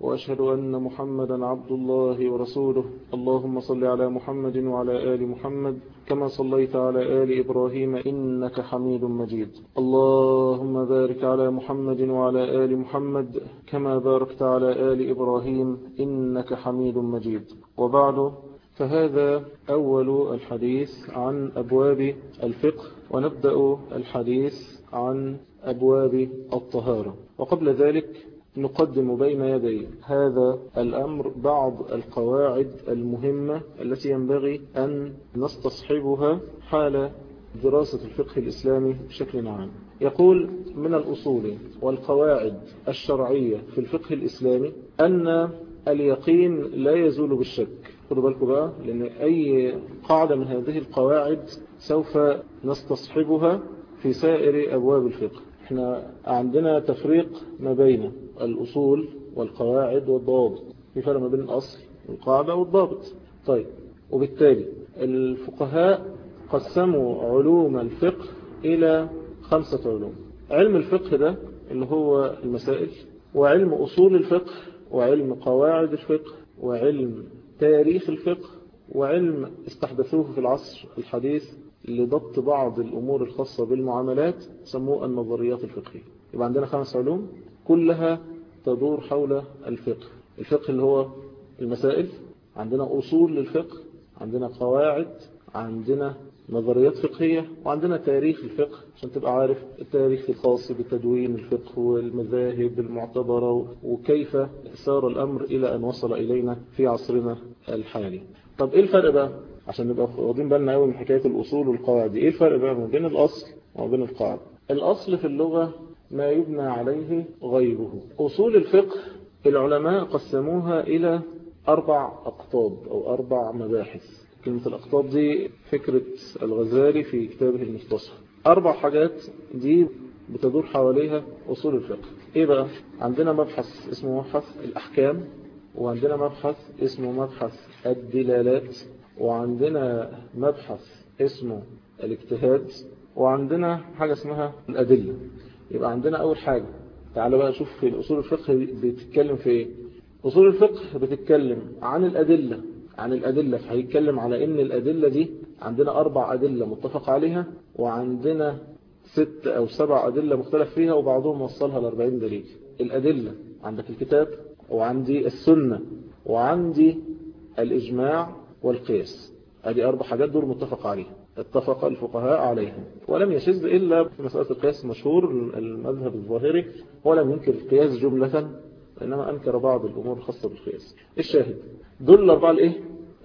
وأشهد أن محمدا عبد الله ورسوله. اللهم صل على محمد وعلى آل محمد كما صليت على آل إبراهيم إنك حميد مجيد. اللهم بارك على محمد وعلى آل محمد كما باركت على آل إبراهيم إنك حميد مجيد. وبعد فهذا أول الحديث عن أبواب الفقه ونبدأ الحديث عن أبواب الطهارة. وقبل ذلك نقدم بين يدي هذا الأمر بعض القواعد المهمة التي ينبغي أن نستصحبها حال دراسة الفقه الإسلامي بشكل عام. يقول من الأصول والقواعد الشرعية في الفقه الإسلامي أن اليقين لا يزول بالشك. خدوا بالكم بقى لأن أي قاعدة من هذه القواعد سوف نستصحبها في سائر أبواب الفقه. إحنا عندنا تفريق ما بين الأصول والقواعد والضوابط. في فرق ما بين الأصل والقاعدة والضابط. طيب وبالتالي الفقهاء قسموا علوم الفقه إلى خمسة علوم. علم الفقه ده اللي هو المسائل وعلم أصول الفقه وعلم قواعد الفقه وعلم تاريخ الفقه وعلم استحدثوه في العصر الحديث لضبط بعض الأمور الخاصة بالمعاملات سموه النظريات الفقهية. يبقى عندنا خمس علوم. كلها تدور حول الفقه. الفقه اللي هو المسائل. عندنا أصول للفقه عندنا قواعد عندنا نظريات فقهية وعندنا تاريخ الفقه. عشان تبقى عارف التاريخ الخاص بتدوين الفقه والمذاهب المعتبرة وكيف سار الأمر إلى أن وصل إلينا في عصرنا الحالي. طب إيه الفرق بقى؟ عشان نبقى واخدين بالنا قوي من حكاية الأصول والقواعد. إيه الفرق بقى ما بين الأصل وما بين القاعدة؟ الأصل في اللغة ما يبنى عليه غيره. أصول الفقه العلماء قسموها إلى أربع أقطاب أو أربع مباحث. كلمة الأقطاب دي فكرة الغزالي في كتابه المستصفى أربع حاجات دي بتدور حواليها أصول الفقه. إيه بقى؟ عندنا مبحث اسمه مبحث الأحكام وعندنا مبحث اسمه مبحث الدلالات وعندنا مبحث اسمه الاجتهاد وعندنا حاجة اسمها الأدلة. يبقى عندنا أول حاجة. تعالى بقى شوف في أصول الفقه بتتكلم في إيه. أصول الفقه بتتكلم عن الأدلة عن الأدلة. فهيتكلم على إن الأدلة دي عندنا أربع أدلة متفق عليها وعندنا ست أو سبع أدلة مختلف فيها وبعضهم وصلها لأربعين دليل. الأدلة عندك الكتاب وعندي السنة وعندي الإجماع والقياس. هذه أربع حاجات دول متفق عليها. اتفق الفقهاء عليها ولم يشذ إلا في مسألة القياس مشهور المذهب الظاهري ولم ينكر القياس جملة إنما أنكر بعض الأمور الخاصة بالقياس. الشاهد دول الأربعة الإيه؟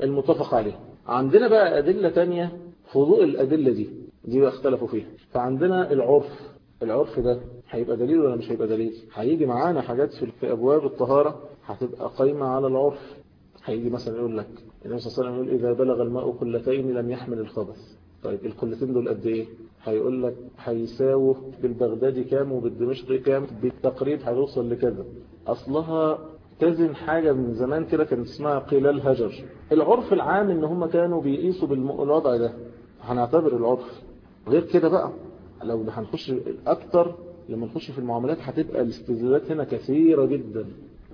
المتفق عليها عندنا بقى أدلة تانية فضوء الأدلة دي دي اختلفوا فيها. فعندنا العرف. العرف ده هيبقى دليل ولا مش هيبقى دليل؟ هيجي معانا حاجات في أبواب الطهارة هتبقى قايمة على العرف. هيجي مثلا يقول لك النبي صلى الله عليه وسلم يقول إذا بلغ الماء قلتين لم يحمل الخبث. طيب القلتين دول قد إيه؟ هيقول لك هيساووا بالبغدادي كام وبالدمشقي كام؟ بالتقريب هيوصل لكذا. أصلها تزن حاجة من زمان كده كانت اسمها قلال هجر. العرف العام إن هم كانوا بيقيسوا بالوضع ده. هنعتبر العرف. غير كده بقى لو هنخش أكتر لما نخش في المعاملات هتبقى الاستدلالات هنا كثيرة جدا.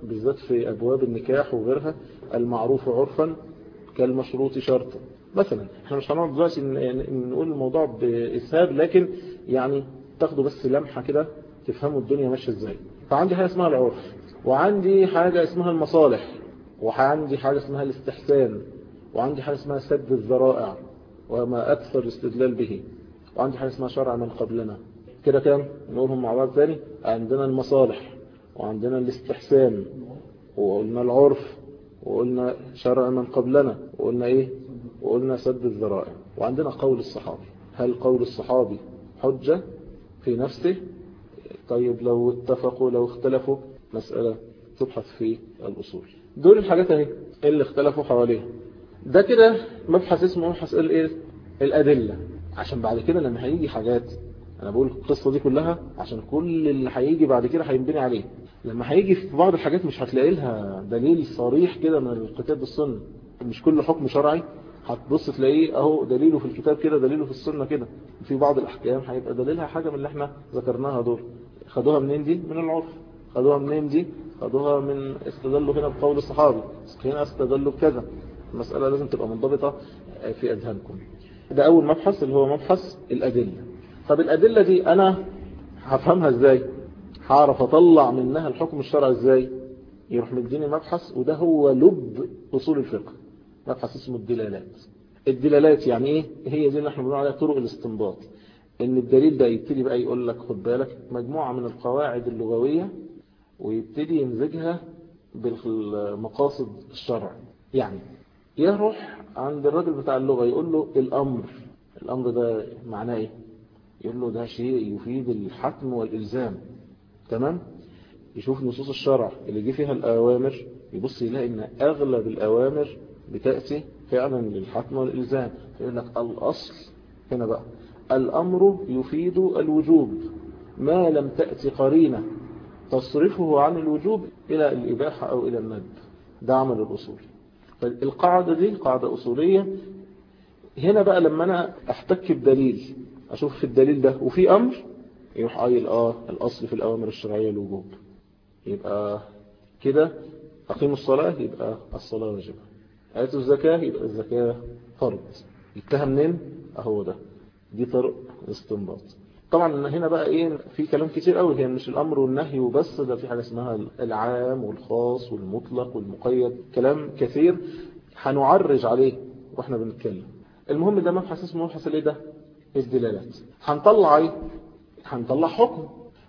بالذات في أبواب النكاح وغيرها المعروف عرفا كالمشروط شرطا مثلا إحنا مش هنقعد دلوقتي نقول الموضوع بإسهاب لكن يعني تاخدوا بس لمحة كده تفهموا الدنيا ماشية إزاي. فعندي حاجة اسمها العرف وعندي حاجة اسمها المصالح وعندي حاجة اسمها الاستحسان وعندي حاجة اسمها سد الذرائع وما أكثر الاستدلال به وعندي حاجة اسمها شرع من قبلنا. كده كام نقولهم مع بعض ثاني عندنا المصالح. وعندنا الاستحسان وقلنا العرف وقلنا شرع من قبلنا وقلنا إيه؟ وقلنا سد الذرائع. وعندنا قول الصحابي. هل قول الصحابي حجة في نفسه؟ طيب لو اتفقوا لو اختلفوا مسألة تبحث في الأصول. دول الحاجات أهي اللي اختلفوا حواليها. ده كده مبحث اسمه مبحث الايه الأدلة. عشان بعد كده لما هيجي حاجات أنا بقول القصة دي كلها عشان كل اللي هيجي بعد كده هينبني عليه. لما هيجي في بعض الحاجات مش هتلاقي لها دليل صريح كده من الكتاب والسنة. مش كل حكم شرعي. هتبص تلاقيه أهو دليله في الكتاب كده دليله في السنة كده. في بعض الأحكام هيبقى دليلها حاجة من اللي إحنا ذكرناها دول. خدوها منين دي؟ من العرف. خدوها منين دي؟ خدوها من استدلوا هنا بقول الصحابي. هنا استدلوا بكذا. المسألة لازم تبقى منضبطة في أذهانكم. ده أول مبحث اللي هو مبحث الأدلة. طب الأدلة دي أنا هفهمها إزاي؟ هعرف أطلع منها الحكم الشرعي إزاي؟ يروح مديني مبحث وده هو لب أصول الفقه. مبحث اسمه الدلالات. الدلالات يعني إيه؟ هي دي اللي إحنا بنقول عليها طرق الاستنباط. إن الدليل ده يبتدي بقى يقول لك خد بالك مجموعة من القواعد اللغوية ويبتدي يمزجها بالمقاصد الشرع. يعني يروح عند الراجل بتاع اللغة يقول له الأمر. الأمر ده معناه إيه؟ يقول له ده شيء يفيد الحتم والإلزام. تمام؟ يشوف نصوص الشرع اللي جه فيها الأوامر يبص يلاقي إن أغلب الأوامر بتأتي فعلا للحتم والإلزام. فيقول لك الأصل هنا بقى. الأمر يفيد الوجوب. ما لم تأتي قرينة تصرفه عن الوجوب إلى الإباحة أو إلى الندب. ده عمل الأصول. فالقاعدة دي قاعدة أصولية. هنا بقى لما أنا أحتك بدليل أشوف في الدليل ده. وفي أمر يروح قايل آه الأصل في الأوامر الشرعية الوجوب. يبقى كده أقيم الصلاة يبقى الصلاة واجبة. آية الزكاة يبقى الزكاة فرض. جبتها منين؟ أهو ده. دي طرق استنباط طبعا هنا بقى إيه في كلام كتير قوي. هي مش الأمر والنهي وبس ده في حاجة اسمها العام والخاص والمطلق والمقيد. كلام كثير هنعرج عليه وإحنا بنتكلم. المهم ده مبحث اسمه مبحث الإيه ده؟ الدلالات. هنطلع إيه هنطلع حكم.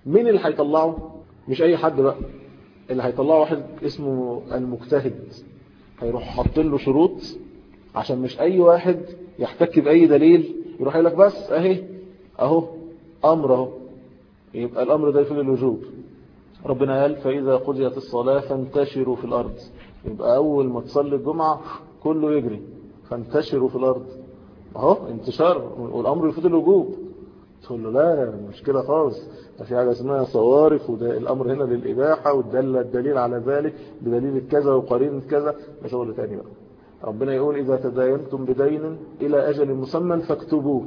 مين اللي هيطلعه مش أي حد بقى. اللي هيطلعه واحد اسمه المجتهد. هيروح حاطين له شروط عشان مش أي واحد يحتك بأي دليل. يروح يقول لك بس أهي أهو أمر أهو. يبقى الأمر ده يفيد الوجوب. ربنا قال فإذا قضيت الصلاة فانتشروا في الأرض. يبقى أول ما تصلي الجمعة كله يجري. فانتشروا في الأرض. أهو انتشار والأمر يفيد الوجوب. تقول له لا مش كده خالص. ده في حاجة اسمها صوارف وده الأمر هنا للإباحة والدل الدليل على ذلك بدليل كذا وقرين كذا. ده شغل تاني بقى. ربنا يقول إذا تداينتم بدين إلى أجل مسمى فاكتبوه.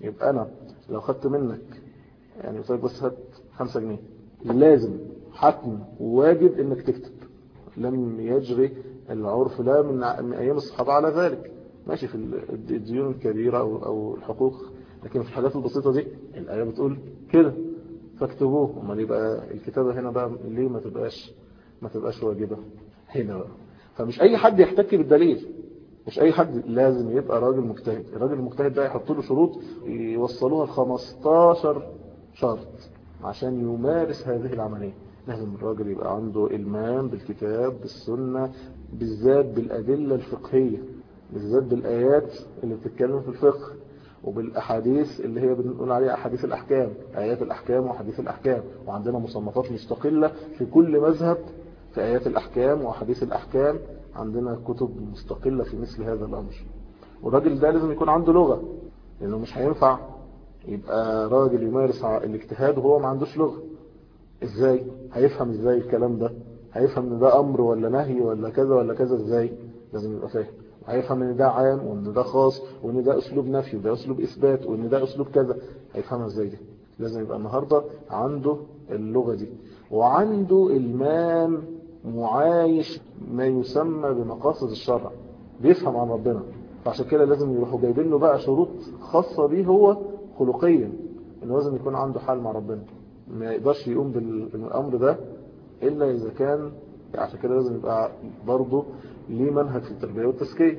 يبقى أنا لو خدت منك يعني قلت بس هات خمسة جنيه لازم حتم وواجب إنك تكتب. لم يجري العرف لا من أيام الصحابة على ذلك. ماشي في الديون الكبيرة أو, أو الحقوق. لكن في الحاجات البسيطة دي الآية بتقول كده فاكتبوه. وما يبقى الكتابة هنا بقى ليه ما تبقاش ما تبقاش واجبة هنا بقى؟ فمش أي حد يحتك بالدليل. مش أي حد لازم يبقى راجل مجتهد. الراجل المجتهد ده يحط له شروط يوصلوها ل 15 شرط عشان يمارس هذه العملية. لازم الراجل يبقى عنده إلمام بالكتاب بالسنة بالذات بالأدلة الفقهية بالذات بالآيات اللي بتتكلم في الفقه. وبالأحاديث اللي هي بنقول عليها أحاديث الأحكام آيات الأحكام وحديث الأحكام. وعندنا مصنفات مستقلة في كل مذهب في آيات الأحكام وحديث الأحكام. عندنا كتب مستقلة في مثل هذا الأمر. والراجل ده لازم يكون عنده لغة لأنه مش هينفع يبقى راجل يمارس الاجتهاد وهو ما عندوش لغة. إزاي؟ هيفهم إزاي الكلام ده؟ هيفهم إن ده أمر ولا نهي ولا كذا ولا كذا إزاي؟ لازم يبقى فاهم. هيفهم ان ده عام وان ده خاص وان ده أسلوب نفي وده أسلوب إثبات وان ده أسلوب كذا هيفهمها إزاي دي. لازم يبقى النهاردة عنده اللغة دي. وعنده المام معايش ما يسمى بمقاصد الشرع. بيفهم عن ربنا. فعشان كده لازم يروحوا جايبين له بقى شروط خاصة بيه هو خلقيا. إنه لازم يكون عنده حال مع ربنا. ما يقدرش يقوم بالأمر ده إلا إذا كان عشان كده لازم يبقى برضه ليه منهج في التربية والتزكية.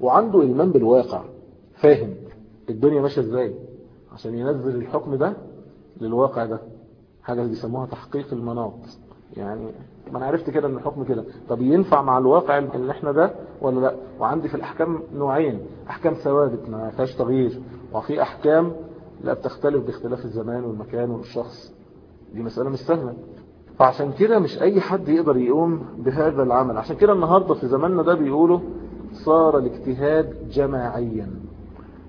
وعنده إيمان بالواقع. فاهم الدنيا ماشية إزاي. عشان ينزل الحكم ده للواقع ده. حاجة بيسموها تحقيق المناط. يعني ما أنا عرفت كده إن الحكم كده. طب ينفع مع الواقع اللي إحنا ده ولا لأ؟ وعندي في الأحكام نوعين. أحكام ثوابت ما فيهاش تغيير. وفي أحكام لا بتختلف باختلاف الزمان والمكان والشخص. دي مسألة مش سهلة. فعشان كده مش أي حد يقدر يقوم بهذا العمل. عشان كده النهاردة في زماننا ده بيقولوا صار الاجتهاد جماعيا.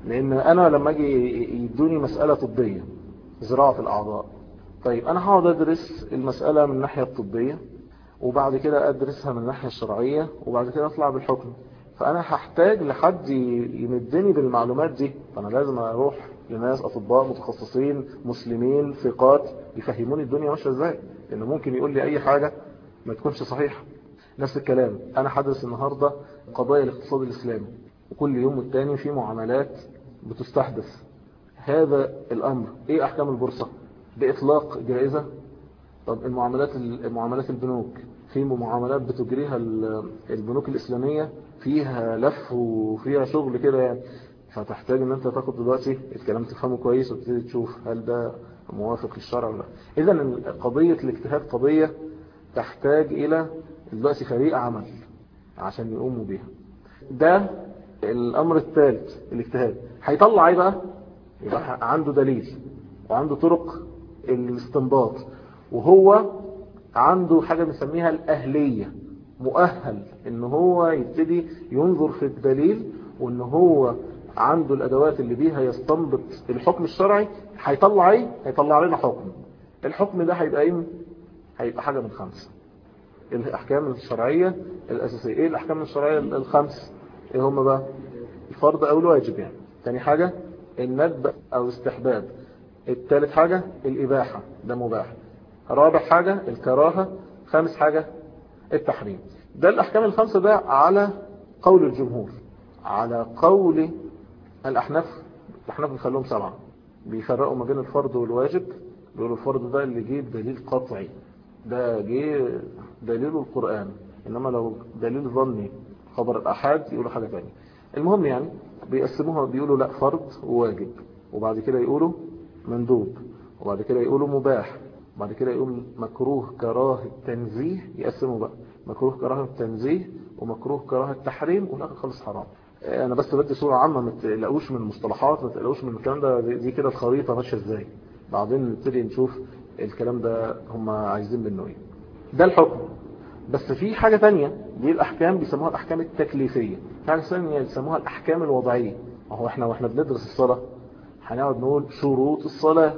لأن أنا لما أجي يدوني مسألة طبية زراعة الأعضاء طيب أنا هقعد أدرس المسألة من الناحية الطبية وبعد كده أدرسها من الناحية الشرعية وبعد كده أطلع بالحكم. فأنا هحتاج لحد يمدني بالمعلومات دي. فأنا لازم أروح لناس أطباء متخصصين مسلمين ثقات يفهموني الدنيا ماشية إزاي. لأنه ممكن يقول لي أي حاجة ما تكونش صحيحة. نفس الكلام أنا حدث النهاردة قضايا الاقتصاد الإسلامي وكل يوم والتاني في معاملات بتستحدث. هذا الأمر إيه أحكام البورصة؟ بإطلاق جائزة؟ طب المعاملات المعاملات البنوك في معاملات بتجريها البنوك الإسلامية؟ فيها لف وفيها شغل كده يعني. فتحتاج إن أنت تاخد دلوقتي الكلام تفهمه كويس وتبتدي تشوف هل ده موافق للشرع ولا لا. اذا قضية الاجتهاد قضية تحتاج إلى دلوقتي فريق عمل عشان يقوموا بيها. ده الأمر الثالث الاجتهاد. هيطلع إيه بقى؟ يبقى عنده دليل وعنده طرق الاستنباط. وهو عنده حاجة بنسميها الأهلية. مؤهل إن هو يبتدي ينظر في الدليل وإن هو عنده الأدوات اللي بيها يستنبط الحكم الشرعي هيطلع إيه؟ هيطلع لنا حكم. الحكم ده هيبقى إيه؟ هيبقى حاجة من خمسة. الأحكام الشرعية الأساسية. إيه الأحكام الشرعية الخمس؟ إيه هم بقى؟ الفرض أو الواجب يعني. تاني حاجة الندب أو استحباب. الثالث حاجة الإباحة. ده مباح. رابع حاجة الكراهة. خامس حاجة التحريم. ده الأحكام الخمسة ده على قول الجمهور. على قول الأحناف الأحناف بيخلوهم سبعة. بيفرقوا ما بين الفرض والواجب بيقولوا الفرض ده اللي جه دليل قطعي. ده جه دليل القرآن. إنما لو دليل ظني خبر الأحاد يقولوا حاجة تانية. المهم يعني بيقسموها بيقولوا لا فرض وواجب. وبعد كده يقولوا مندوب. وبعد كده يقولوا مباح. بعد كده يقول مكروه كراهة تنزيه يقسموا بقى. مكروه كراهة تنزيه ومكروه كراهة تحريم والاخر خالص حرام. أنا بس بدي صورة عامة ما تقلقوش من المصطلحات ما تقلقوش من الكلام ده. دي كده الخريطة ماشية إزاي. بعدين نبتدي نشوف الكلام ده هم عايزين منه إيه. ده الحكم. بس في حاجة تانية دي الأحكام بيسموها الأحكام التكليفية. في حاجة ثانية بيسموها الأحكام الوضعية. هو إحنا وإحنا بندرس الصلاة هنقعد نقول شروط الصلاة.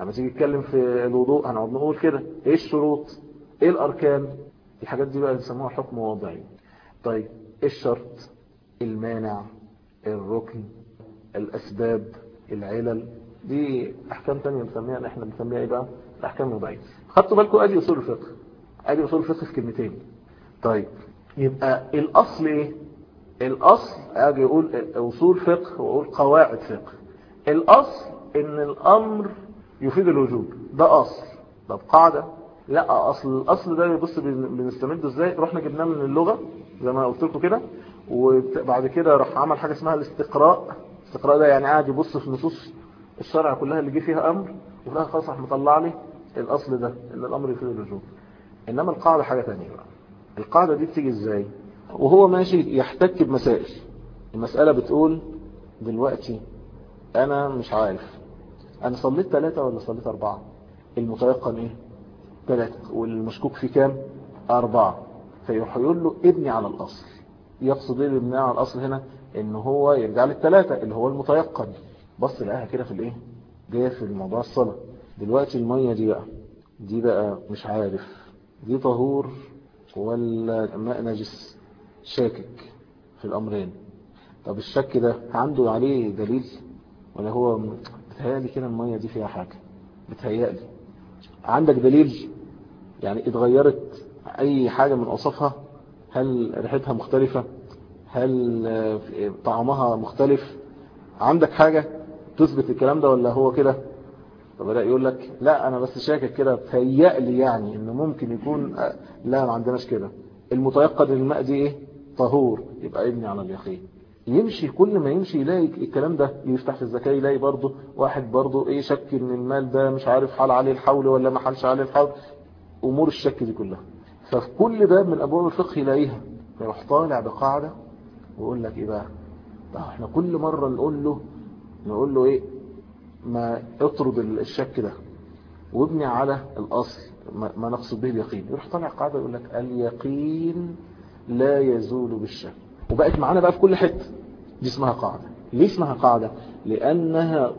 لما تيجي تتكلم في الوضوء هنقعد نقول كده. إيه الشروط؟ إيه الأركان؟ الحاجات دي بقى بيسموها حكم وضعي. طيب إيه الشرط؟ المانع الركن الأسباب العلل. دي أحكام تانية بنسميها إحنا بنسميها إيه بقى؟ الاحكام الوضعيه خدتوا بالكم أدي أصول الفقه. أدي أصول الفقه في كلمتين. طيب يبقى الأصل إيه؟ الأصل أجي أقول أصول فقه وأقول قواعد فقه. الأصل إن الأمر يفيد الوجوب. ده أصل. طب قاعدة لا أصل. الأصل ده بص بنستمده إزاي؟ رحنا جبناه من اللغة زي ما قلت لكم كده. وبعد كده راح عمل حاجة اسمها الاستقراء. الاستقراء ده يعني قاعد يبص في نصوص الشرع كلها اللي جه فيها أمر وفي الآخر خلاص راح مطلع لي الأصل ده إن الأمر يفيد الوجوب إنما القاعدة حاجة ثانية بقى. القاعدة دي بتيجي إزاي؟ وهو ماشي يحتك بمسائل. المسألة بتقول دلوقتي أنا مش عارف أنا صليت ثلاثة ولا صليت أربعة؟ المتيقن إيه؟ ثلاثة والمشكوك في كام؟ أربعة. فيروح له ابني على الأصل. يقصد إيه الابناء على الأصل هنا؟ إن هو يرجع للثلاثة اللي هو المتيقن. بص لقاها كده في الإيه؟ جاية في الموضوع الصلاة. دلوقتي المية دي بقى دي بقى مش عارف. دي طهور ولا ماء نجس شاكك في الأمرين؟ طب الشك ده عنده عليه دليل؟ ولا هو بتهيألي كده المية دي فيها حاجة. بتهيألي. عندك دليل؟ يعني اتغيرت أي حاجة من أوصافها؟ هل ريحتها مختلفة؟ هل طعمها مختلف؟ عندك حاجة تثبت الكلام ده ولا هو كده؟ فبدأ يقول لك لا أنا بس شاكك كده. بتهيألي يعني انه ممكن يكون لا ما عندناش كده. المتيقن الماء دي إيه؟ طهور. يبقى ابني على اليقين. يمشي كل ما يمشي يلاقي الكلام ده يفتح في الزكاة يلاقي برضه واحد برضه إيه شك إن المال ده مش عارف حال عليه الحول ولا ما حالش عليه الحول. أمور الشك دي كلها. ففي كل باب من ابواب الفقه يلاقيها فيروح طالع بقاعدة ويقول لك إيه بقى؟ إحنا كل مرة نقول له نقول له إيه؟ ما اطرد الشك ده. وابني على الأصل ما نقصد به اليقين. يروح طالع قاعدة يقول لك اليقين لا يزول بالشك. وبقت معانا بقى في كل حتة. دي اسمها قاعدة. ليه اسمها قاعدة؟ لأنها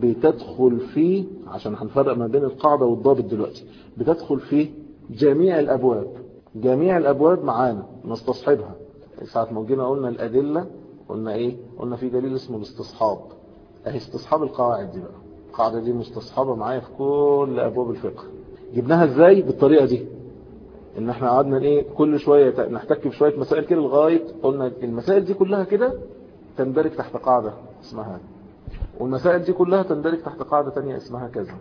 بتدخل فيه عشان هنفرق ما بين القاعدة والضابط دلوقتي بتدخل فيه جميع الأبواب جميع الأبواب معانا نستصحبها. ساعة ما جينا قلنا الأدلة قلنا إيه؟ قلنا في دليل اسمه الاستصحاب. أهي استصحاب القواعد دي بقى. القاعدة دي مستصحبة معايا في كل أبواب الفقه. جبناها إزاي؟ بالطريقة دي. إن إحنا قعدنا إيه؟ كل شوية نحتك بشوية مسائل كده لغاية قلنا المسائل دي كلها كده تندرج تحت قاعدة اسمها والمسائل دي كلها تندرج تحت قاعدة تانية اسمها كذا.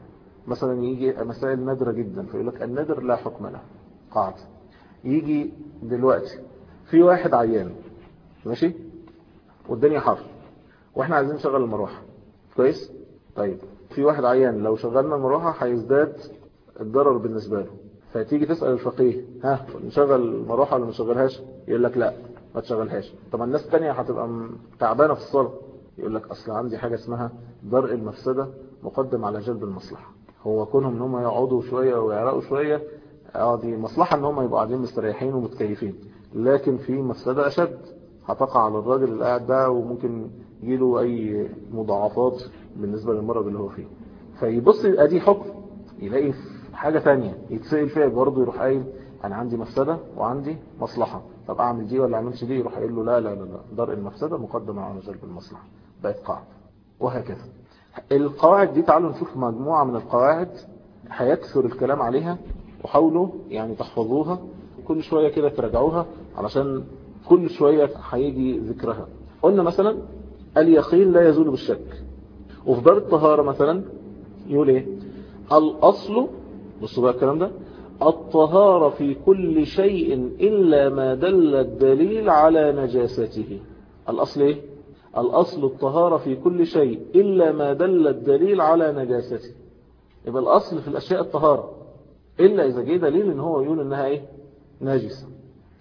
مثلا يجي مسائل نادرة جدا فيقول لك النادر لا حكم له قاعدة يجي دلوقتي في واحد عيان ماشي؟ والدنيا حر وإحنا عايزين نشغل المروحة. كويس؟ طيب في واحد عيان لو شغلنا المروحة هيزداد الضرر بالنسبة له. فتيجي تسأل الفقيه ها نشغل المروحة ولا ما نشغلهاش؟ يقول لك لا ما تشغلهاش. طب الناس التانية هتبقى تعبانة في الصلاة. يقول لك أصل عندي حاجة اسمها درء المفسدة مقدم على جلب المصلحة. هو كونهم إن هم يقعدوا شوية ويعرقوا شوية آه دي مصلحة إن هم يبقوا قاعدين مستريحين ومتكيفين. لكن في مفسدة أشد هتقع على الراجل اللي قاعد ده وممكن يجيله أي مضاعفات بالنسبة للمرض اللي هو فيه. فيبص ادي حكم يلاقي حاجة تانية يتسأل فيها برضه يروح قايل أنا عندي مفسدة وعندي مصلحة. طب أعمل دي ولا أعملش دي؟ يروح قايل له لا لا لا لا درء المفسدة مقدم على جلب المصلحة. بقت قاعدة. وهكذا. القواعد دي تعالوا نشوف مجموعة من القواعد هيكثر الكلام عليها وحاولوا يعني تحفظوها كل شوية كده تراجعوها علشان كل شوية هيجي ذكرها. قلنا مثلا اليقين لا يزول بالشك. وفي باب الطهارة مثلا يقول إيه؟ الأصل بصوا بقى الكلام ده الطهارة في كل شيء إلا ما دل الدليل على نجاسته. الأصل إيه؟ الأصل الطهارة في كل شيء إلا ما دل الدليل على نجاسته. يبقى الأصل في الأشياء الطهارة. إلا إذا جه دليل إن هو يقول إنها إيه؟ ناجسة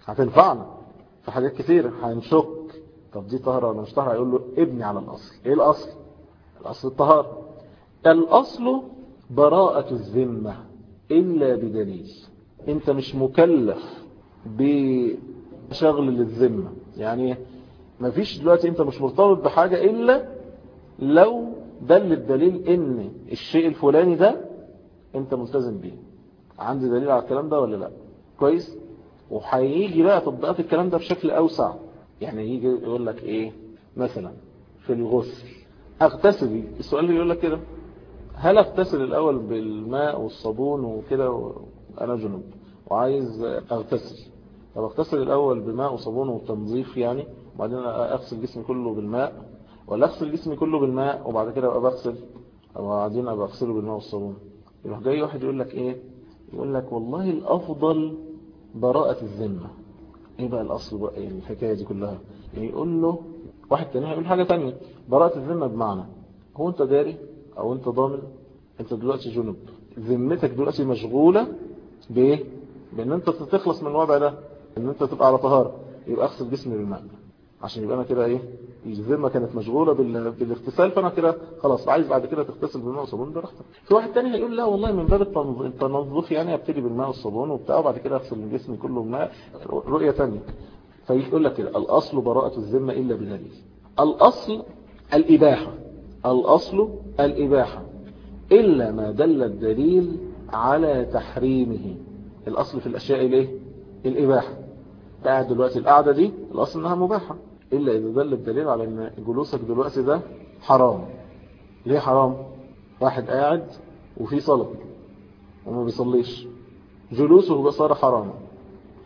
هتنفعنا في حاجات كثيرة هنشك. طب دي طهارة ولا مش طهارة؟ يقول له ابني على الأصل. إيه الأصل؟ الأصل الطهارة. الأصل براءة الذمة إلا بدليل. أنت مش مكلف بشغل للذمة. يعني ما فيش دلوقتي أنت مش مرتبط بحاجة إلا لو دل الدليل إن الشيء الفلاني ده أنت ملتزم بيه. عندي دليل على الكلام ده ولا لأ؟ كويس؟ وهيجي بقى تطبيقات الكلام ده بشكل أوسع. يعني يجي يقول لك إيه؟ مثلا في الغسل. أغتسل. السؤال اللي يقول لك كده هل أغتسل الأول بالماء والصابون وكده وأنا جنوب. وعايز أغتسل. طب أغتسل الأول بماء وصابون وتنظيف يعني؟ وبعدين أغسل جسمي كله بالماء ولا أغسل جسمي كله بالماء وبعد كده أبقى بغسل وبعدين أبقى أغسله بالماء والصابون. يروح جاي واحد يقول لك إيه؟ يقول لك والله الأفضل براءة الذمة. إيه بقى الأصل بقى؟ يعني الحكاية دي كلها؟ يعني يقول له واحد تاني هيقول حاجة تانية. براءة الذمة بمعنى هو أنت داري أو أنت ضامن أنت دلوقتي جنب. ذمتك دلوقتي مشغولة بإيه؟ بإن أنت تخلص من الوضع ده إن أنت تبقى على طهارة. يبقى أغسل جسمي بالماء. عشان يبقى أنا كده إيه الذمة كانت مشغولة بالاغتسال فأنا كده خلاص عايز بعد كده تغتسل بالماء والصابون براحتك. في واحد تاني هيقول لا والله من باب التنظف يعني أبتدي بالماء والصابون وبتاع وبعد كده أغسل جسمي كله بماء. رؤية تانية. فيقول لك كده الأصل براءة الذمة إلا بدليل. الأصل الإباحة. الأصل الإباحة. إلا ما دل الدليل على تحريمه. الأصل في الأشياء الإيه؟ الإباحة. قاعد دلوقتي القعدة دي الأصل إنها مباحة. إلا إذا دل الدليل على إن جلوسك دلوقتي ده حرام. ليه حرام؟ واحد قاعد وفي صلاة. وما بيصليش. جلوسه صار حرام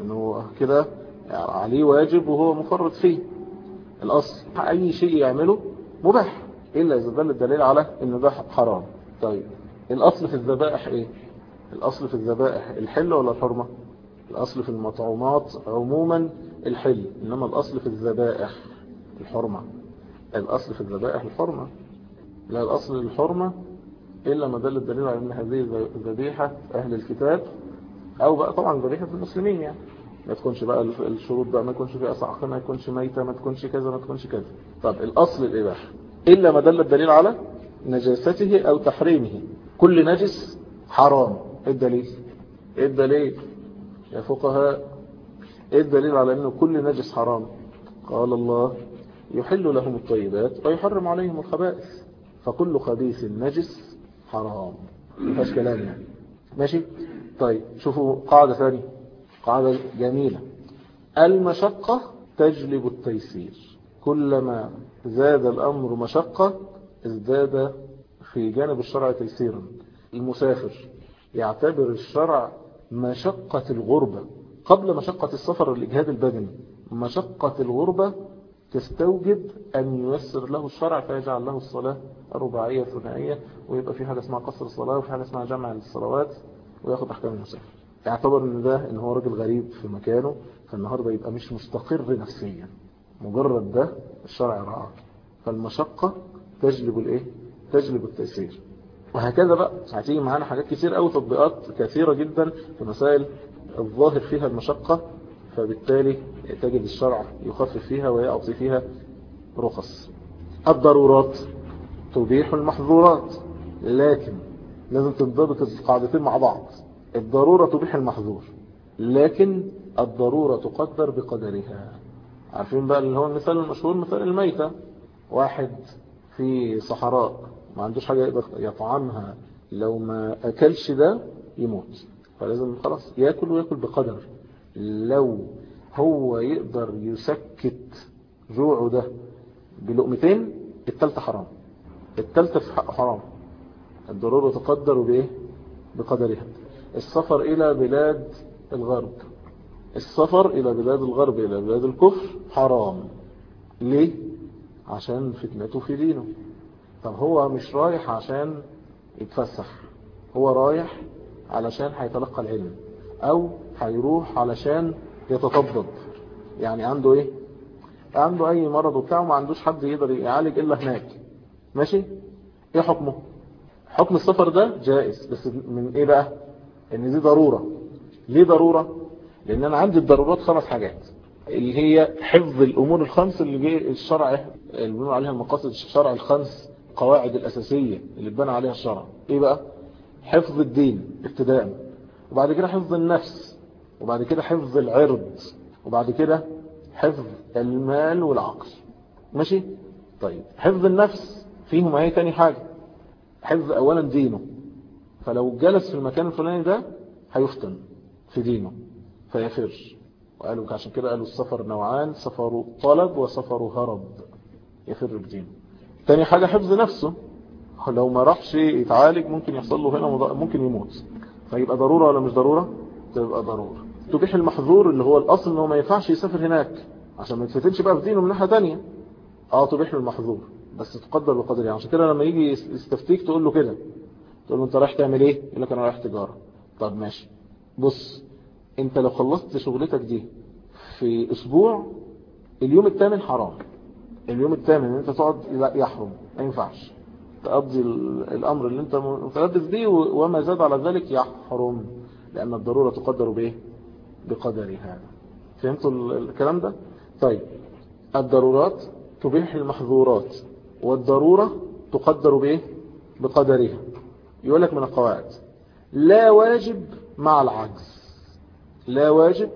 إنه كده عليه واجب وهو مفرط فيه. الأصل أي شيء يعمله مباح. إلا إذا دل الدليل على إن ده حرام. طيب الأصل في الذبائح إيه؟ الأصل في الذبائح الحل ولا الحرمة؟ الأصل في المطعومات عموما الحل إنما الأصل في الذبائح الحرمة. الأصل في الذبائح الحرمة. لا الأصل الحرمة إلا ما دل الدليل على أن هذه ذبيحة أهل الكتاب أو بقى طبعا ذبيحة المسلمين يعني. ما تكونش بقى الشروط بقى ما تكونش فيها صعقة ما تكونش ميتة ما تكونش كذا ما تكونش كذا. طب الأصل الإباحة. إلا ما دل الدليل على نجاسته أو تحريمه. كل نجس حرام. إيه الدليل؟ إيه الدليل؟ يا فقهاء إيه الدليل على إنه كل نجس حرام؟ قال الله يحل لهم الطيبات ويحرم عليهم الخبائث فكل خبيث نجس حرام. مفيش كلام يعني. ماشي؟ طيب شوفوا قاعدة ثانية. قاعدة جميلة. المشقة تجلب التيسير. كلما زاد الأمر مشقة ازداد في جانب الشرع تيسيرا. المسافر يعتبر الشرع مشقة الغربة. قبل مشقة السفر الإجهاد البدني مشقة الغربة تستوجب أن ييسر له الشرع فيجعل له الصلاة الرباعية الثنائية ويبقى في حاجة اسمها قصر الصلاة وفي حاجة اسمها جمع الصلوات وياخد أحكام المسافر يعتبر إن ده إن هو راجل غريب في مكانه فالنهاردة يبقى مش مستقر نفسيا. مجرد ده الشرع رعاه فالمشقة تجلب الإيه؟ تجلب التيسير وهكذا بقى. هتيجي معانا حاجات كتير قوي تطبيقات كثيرة جدا في مسائل الظاهر فيها المشقة فبالتالي تجد الشرع يخفف فيها ويعطي فيها رخص. الضرورات تبيح المحظورات. لكن لازم تنضبط القاعدتين مع بعض. الضرورة تبيح المحظور لكن الضرورة تقدر بقدرها. عارفين بقى اللي هو المثال المشهور مثال الميتة. واحد في صحراء ما عندوش حاجة يقدر يطعمها. لو ما أكلش ده يموت. فلازم خلاص يأكل ويأكل بقدر. لو هو يقدر يسكت جوعه ده بلقمتين التالتة حرام. التالتة في حق حرام. الضرورة تقدر بإيه؟ بقدرها. السفر إلى بلاد الغرب. السفر إلى بلاد الغرب إلى بلاد الكفر حرام. ليه؟ عشان فتنته في دينه. طب هو مش رايح عشان يتفسح هو رايح علشان هيتلقى العلم أو هيروح علشان يتطبب يعني عنده إيه؟ عنده أي مرض وبتاع وما عندوش حد يقدر يعالج إلا هناك. ماشي؟ إيه حكمه؟ حكم السفر ده جائز بس من إيه بقى؟ إن دي ضرورة. ليه ضرورة؟ لأن أنا عندي الضرورات خمس حاجات. اللي هي حفظ الأمور الخمس اللي جه الشرع اللي بنقول عليها المقاصد الشرع الخمس. قواعد الأساسية اللي اتبنى عليها الشرع. إيه بقى؟ حفظ الدين ابتداء. وبعد كده حفظ النفس. وبعد كده حفظ العرض. وبعد كده حفظ المال والعقل. ماشي؟ طيب حفظ النفس فيهم إيه تاني حاجة. حفظ اولا دينه. فلو جلس في المكان الفلاني ده هيفتن في دينه فيفر. وقالوا عشان كده قالوا السفر نوعان سفر طلب وسفر هرب. يفر بدينه. تاني حاجة حفظ نفسه. لو ما راحش يتعالج ممكن يحصل له هنا ممكن يموت. فيبقى ضرورة ولا مش ضرورة؟ تبقى ضرورة. تبيح المحظور اللي هو الأصل انه ما ينفعش يسافر هناك عشان ما يتفتنش بقى في دينه من ناحية تانية. آه تبيح له المحظور. بس تقدر بقدر يعني. عشان كده لما يجي يستفتيك تقول له كده. تقول له انت رايح تعمل إيه؟ يقول لك أنا رايح تجارة. طب ماشي. بص انت لو خلصت شغلتك دي في أسبوع اليوم الثامن حرام. اليوم الثامن إن أنت تقعد يحرم ما ينفعش. تقضي الأمر اللي أنت متلبس به وما زاد على ذلك يحرم لأن الضرورة تقدر بايه بقدرها. فهمتوا الكلام ده؟ طيب الضرورات تبيح المحظورات والضرورة تقدر بايه بقدرها. يقول لك من القواعد لا واجب مع العجز. لا واجب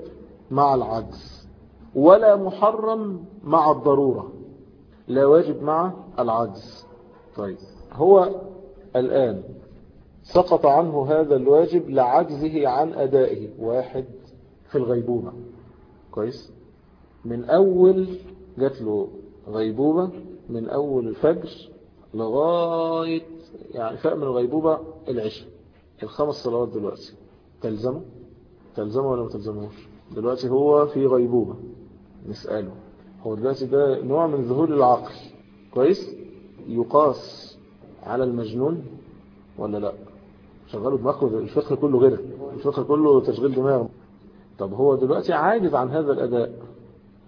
مع العجز ولا محرم مع الضرورة. لا واجب مع العجز. طيب هو الآن سقط عنه هذا الواجب لعجزه عن أدائه. واحد في الغيبوبة. كويس. من أول جات له غيبوبة من أول الفجر لغاية يعني فاق من الغيبوبة العشاء. الخمس صلوات دلوقتي. تلزمه؟ تلزمه ولا ما تلزموش دلوقتي هو في غيبوبة. نسأله. هو دلوقتي ده نوع من ذهول العقل. كويس؟ يقاس على المجنون ولا لا؟ شغلوا دماغه الفقه كله غير الفقه كله تشغيل دماغ. طب هو دلوقتي عاجز عن هذا الأداء؟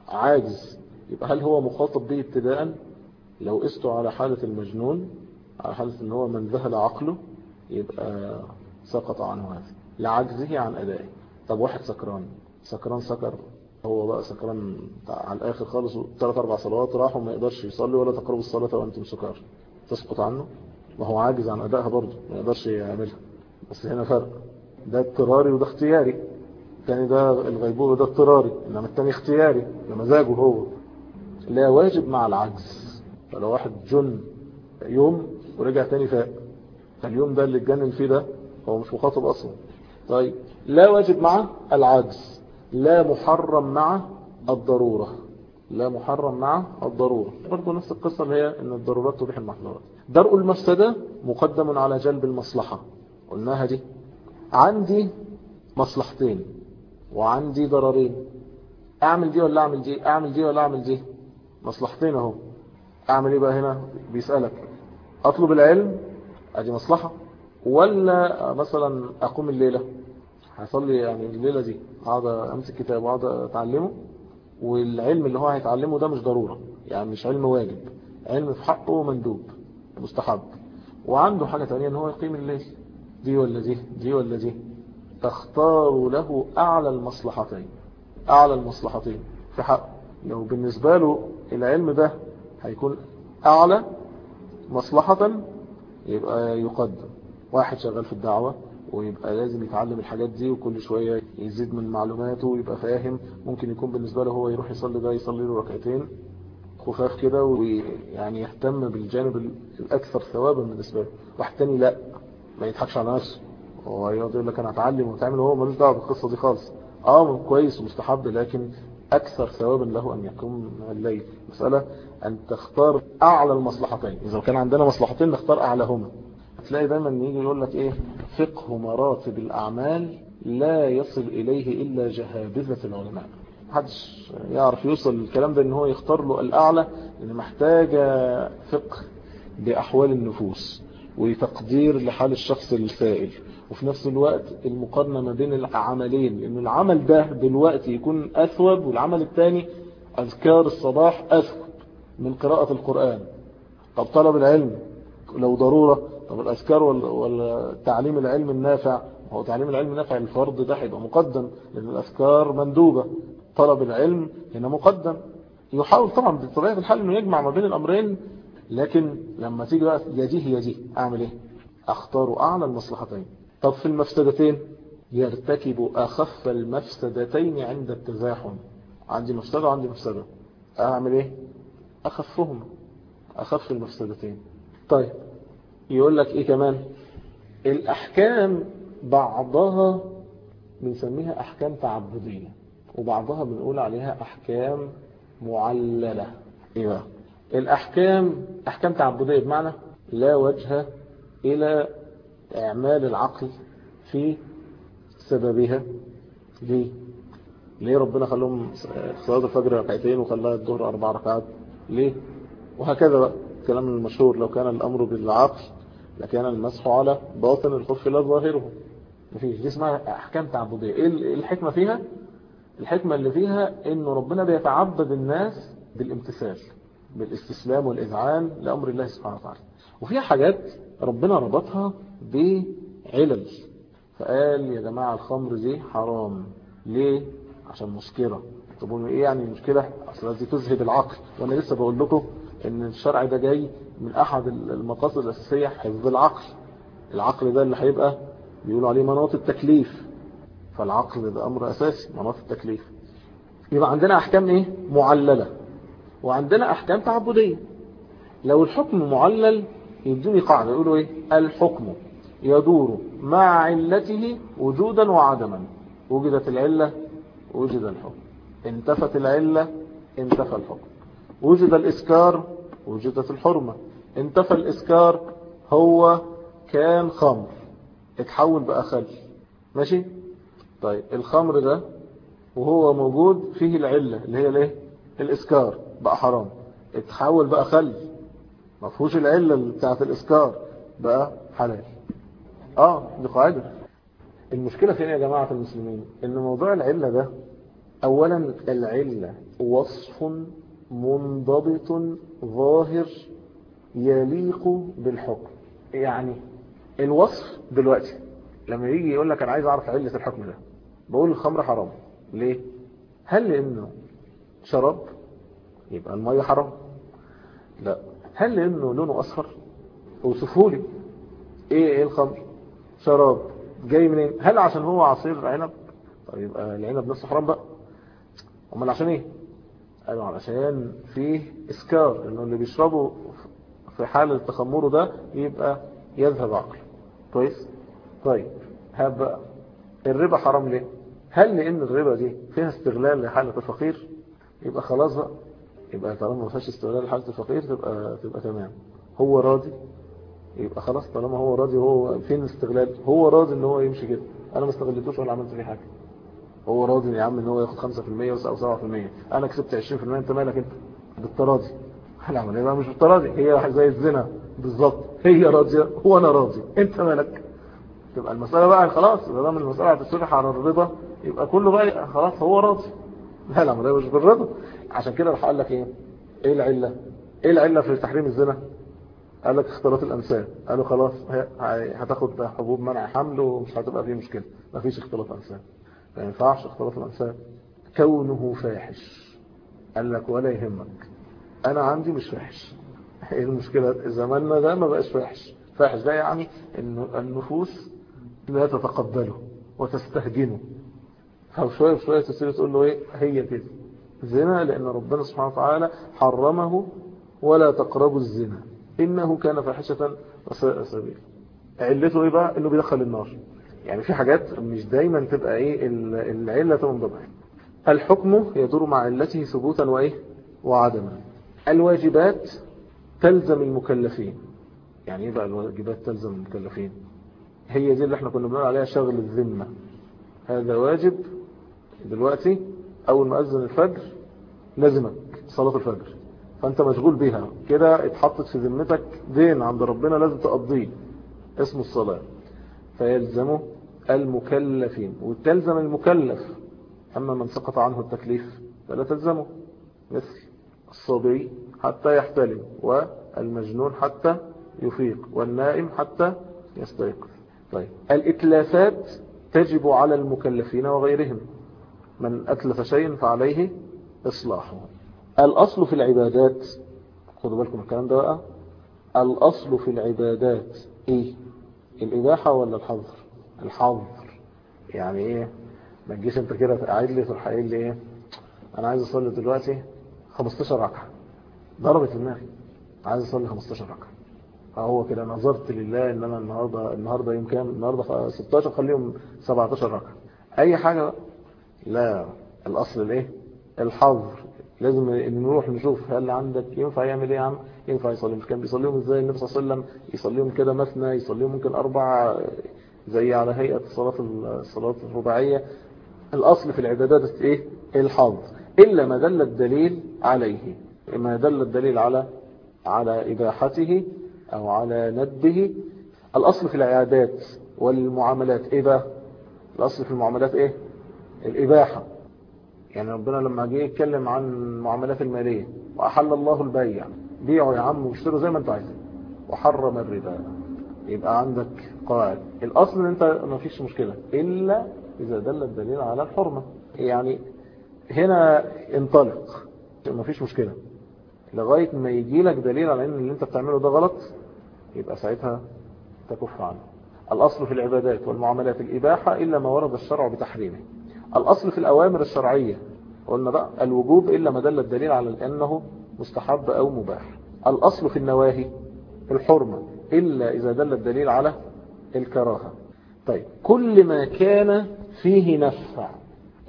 عاجز. يبقى هل هو مخاطب به ابتداء لو قسته على حالة المجنون على حالة إن هو من ذهل عقله يبقى سقط عنه هذا. لعجزه عن أدائه. طب واحد سكران. سكران سكر هو بقى سكران على الآخر خالص ثلاث أربع صلوات راح وما يقدرش يصلي ولا تقربوا الصلاة وأنتم سكارى. تسقط عنه. وهو عاجز عن أدائها برضه ما يقدرش يعملها. بس هنا فرق. ده اضطراري وده اختياري. الثاني ده الغيبوبة ده اضطراري. إنما الثاني اختياري ده مزاجه هو. لا واجب مع العجز. فلو واحد جن يوم ورجع تاني فاق. اليوم ده اللي اتجنن فيه ده هو مش مخاطب أصلا. طيب لا واجب مع العجز. لا محرم مع الضرورة. لا محرم مع الضرورة. برضو نفس القصة اللي هي إن الضرورات تبيح المحظورات. درء المفسدة مقدم على جلب المصلحة. قلناها دي. عندي مصلحتين وعندي ضررين. أعمل دي ولا أعمل دي؟ أعمل دي ولا أعمل دي؟ مصلحتين أهو. أعمل إيه بقى هنا؟ بيسألك. أطلب العلم؟ أدي مصلحة. ولا مثلا أقوم الليلة؟ هيصلي يعني الليلة دي. اقعد امسك كتاب واقعد اتعلمه والعلم اللي هو هيتعلمه ده مش ضرورة. يعني مش علم واجب علم في حقه مندوب مستحب. وعنده حاجة تانية إن هو يقيم الليل. دي ولا دي؟ دي ولا دي؟ تختار له أعلى المصلحتين. أعلى المصلحتين في حقه. لو بالنسبة له العلم ده هيكون أعلى مصلحة يبقى يقدم. واحد شغال في الدعوة ويبقى لازم يتعلم الحاجات دي وكل شوية يزيد من معلوماته ويبقى فاهم. ممكن يكون بالنسبة له هو يروح يصلي ده يصلي له ركعتين خفاف كده ويعني يهتم بالجانب الأكثر ثوابا بالنسبة له. واحد تاني لأ ما يضحكش على نفسه. هو يقول لك أنا اتعلم وتعمل وهو ملوش دعوة بالقصة دي خالص. آه كويس ومستحب لكن أكثر ثوابا له أن يقوم الليل. مسألة أن تختار أعلى المصلحتين. إذا كان عندنا مصلحتين نختار أعلاهما. هتلاقي دايما يجي يقول لك إيه؟ فقه مراتب الأعمال لا يصل إليه إلا جهابذة العلماء. محدش يعرف يوصل الكلام ده إن هو يختار له الأعلى لأن محتاجة فقه باحوال النفوس وتقدير لحال الشخص السائل. وفي نفس الوقت المقارنة ما بين العملين لأن العمل ده دلوقتي يكون أثوب والعمل الثاني أذكار الصباح أثوب من قراءة القرآن. طب طلب العلم لو ضرورة طب الأذكار ولا تعليم العلم النافع. هو تعليم العلم النافع الفرض ده هيبقى مقدم لأن الأذكار مندوبة. طلب العلم هنا مقدم. يحاول طبعا بطبيعة الحال أنه يجمع ما بين الأمرين لكن لما تيجي بقى يجيه يجيه. أعمل إيه؟ أختار أعلى المصلحتين. طب في المفسدتين؟ يرتكب أخف المفسدتين عند التزاحم. عندي مفسدة وعندي مفسدة. أعمل إيه؟ أخفهم. أخف المفسدتين. طيب. يقول لك إيه كمان؟ الأحكام بعضها بنسميها أحكام تعبدية وبعضها بنقول عليها أحكام معللة. إيه بقى؟ الأحكام أحكام تعبدية بمعنى لا وجه إلى إعمال العقل في سببها ليه ليه ربنا خلوهم صلاة الفجر ركعتين وخلاها الظهر أربع ركعات؟ ليه؟ وهكذا بقى الكلام المشهور لو كان الأمر بالعقل لكان المسح على باطن الخف لا ظاهره. مفيش. دي اسمها أحكام تعبدية. إيه الحكمة فيها؟ الحكمة اللي فيها انه ربنا بيتعبد الناس بالامتثال بالإستسلام والإذعان لأمر الله سبحانه وتعالى. وفيها حاجات ربنا ربطها بعلل. فقال يا جماعة الخمر دي حرام. ليه؟ عشان مسكرة. طب إيه يعني المشكلة؟ أصلا دي تذهب العقل. وأنا لسه بقول لكم إن الشرع ده جاي من أحد المقاصد الأساسية حفظ العقل. العقل ده اللي هيبقى بيقولوا عليه مناط التكليف. فالعقل ده أمر أساسي مناط التكليف. يبقى عندنا أحكام إيه؟ معللة. وعندنا أحكام تعبدية. لو الحكم معلل يدوني قاعدة يقولوا إيه؟ الحكم يدور مع علته وجودا وعدما. وجدت العلة وجد الحكم. انتفت العلة انتفى الحكم. وجد الإسكار وجدت الحرمة. انتفى الإسكار هو كان خمر. اتحول بقى خل. ماشي؟ طيب الخمر ده وهو موجود فيه العلة اللي هي الايه؟ الإسكار. بقى حرام. اتحول بقى خل. ما فيهوش العلة بتاعت الإسكار. بقى حلال. آه دي قاعدة. المشكلة فين يا جماعة المسلمين؟ إن موضوع العلة ده اولا العلة وصف منضبط ظاهر يليق بالحكم. يعني الوصف دلوقتي لما يجي يقول لك أنا عايز أعرف علة الحكم ده بقول الخمر حرام. ليه؟ هل لأنه شراب؟ يبقى المية حرام. لا. هل لأنه لونه أصفر؟ أوصفه لي. إيه إيه الخمر؟ شراب. جاي منين؟ هل عشان هو عصير عنب؟ طيب يبقى العنب نفسه حرام بقى. أمال عشان إيه؟ قالوا علشان فيه إسكار إنه اللي بيشربوا في حالة تخمره ده يبقى يذهب عقله كويس؟ طيب هبقى الربا حرام ليه؟ هل لأن الربا دي فيها استغلال لحالة الفقير؟ يبقى خلاص بقى. يبقى طالما ما فيهاش استغلال لحالة الفقير تبقى تبقى تمام. هو راضي؟ يبقى خلاص طالما هو راضي هو فين الاستغلال؟ هو راضي إن هو يمشي كده. أنا ما استغلتوش ولا عملت فيه حاجة. هو راضي يا عم إن هو ياخد 5% أو 7% أنا كسبت 20% أنت مالك أنت؟ بالتراضي. العملية بقى مش بالتراضي هي زي الزنا. بالظبط هي راضية وأنا راضي. أنت مالك؟ تبقى المسألة بقى خلاص ما دام المسألة هتتصلح على الرضا يبقى كله بقى خلاص هو راضي. لا العملية مش بالرضا. عشان كده راح قال لك إيه؟ إيه العلة؟ إيه العلة في تحريم الزنا؟ قال لك اختلاط الانساب قالوا خلاص هتاخد حبوب منع حمل ومش هتبقى فيه مشكلة. مفيش اختلاط انساب ما ينفعش اختلاط الانساب كونه فاحش. قال لك ولا يهمك. أنا عندي مش فاحش إيه المشكلة؟ زماننا ده ما بقاش فاحش فاحش ده يعني إن النفوس لا تتقبله وتستهجنه. فشويه بشوية تصير تقول له إيه؟ هي كده. زنا لأن ربنا سبحانه وتعالى حرمه ولا تقربوا الزنا. إنه كان فاحشة وساء سبيل علته إيه بقى؟ إنه بيدخل النار. يعني في حاجات مش دايما تبقى إيه؟ العلة تنضبط. الحكم يدور مع علته ثبوتا وإيه؟ وعدما. الواجبات تلزم المكلفين. يعني إيه بقى الواجبات تلزم المكلفين؟ هي دي اللي إحنا كنا بنقول عليها شغل الذمة. هذا واجب دلوقتي أول ما أذن الفجر لازمك صلاة الفجر. فأنت مشغول بيها. كده اتحطت في ذمتك دين عند ربنا لازم تقضيه. اسمه الصلاة. فيلزمه المكلفين. وتلزم المكلف. أما من سقط عنه التكليف فلا تلزمه. مثل الصبي حتى يحتلم والمجنون حتى يفيق والنائم حتى يستيقظ. طيب. الإتلافات تجب على المكلفين وغيرهم. من أتلف شيء فعليه إصلاحه. الأصل في العبادات خدوا بالكم الكلام ده بقى. الأصل في العبادات إيه؟ الإباحة ولا الحظر؟ الحظر. يعني إيه؟ ما تجيش أنت كده قاعد لي تروح قايل لي إيه أنا عايز أصلي دلوقتي. 15 ركعة. ضربت دماغي. عايز أصلي 15 ركعة. فهو كده نظرت لله إن أنا النهارده النهارده يوم كام النهارده 16 خليهم 17 ركعة. أي حاجة لا. الأصل الإيه؟ الحظر لازم نروح نشوف هل عندك ينفع يعمل إيه يا عم؟ ينفع يصلي. مش كان بيصليهم إزاي؟ النبي صلى الله عليه وسلم يصليهم كده مثنى يصليهم ممكن أربع زي على هيئة صلاة الصلاة الرباعية. الأصل في العبادات إيه؟ الحظ. إلا ما دل الدليل عليه ما دل الدليل على على إباحته أو على ندبه. الأصل في العيادات والمعاملات إيه بقى؟ الأصل في المعاملات إيه؟ الإباحة. يعني ربنا لما جه يتكلم عن المعاملات المالية وأحل الله البيع بيعوا يا عم واشتروا زي ما أنتوا عايزين وحرم الربا. يبقى عندك قواعد الأصل إن أنت ما فيش مشكلة إلا إذا دل الدليل على الحرمة. يعني هنا انطلق. ما فيش مشكلة. لغاية ما يجي لك دليل على إن اللي أنت بتعمله ده غلط يبقى ساعتها تكف عنه. الأصل في العبادات والمعاملات الإباحة إلا ما ورد الشرع بتحريمه. الأصل في الأوامر الشرعية قلنا بقى الوجوب إلا ما دل الدليل على أنه مستحب أو مباح. الأصل في النواهي الحرمة إلا إذا دل الدليل على الكراهة. طيب كل ما كان فيه نفع.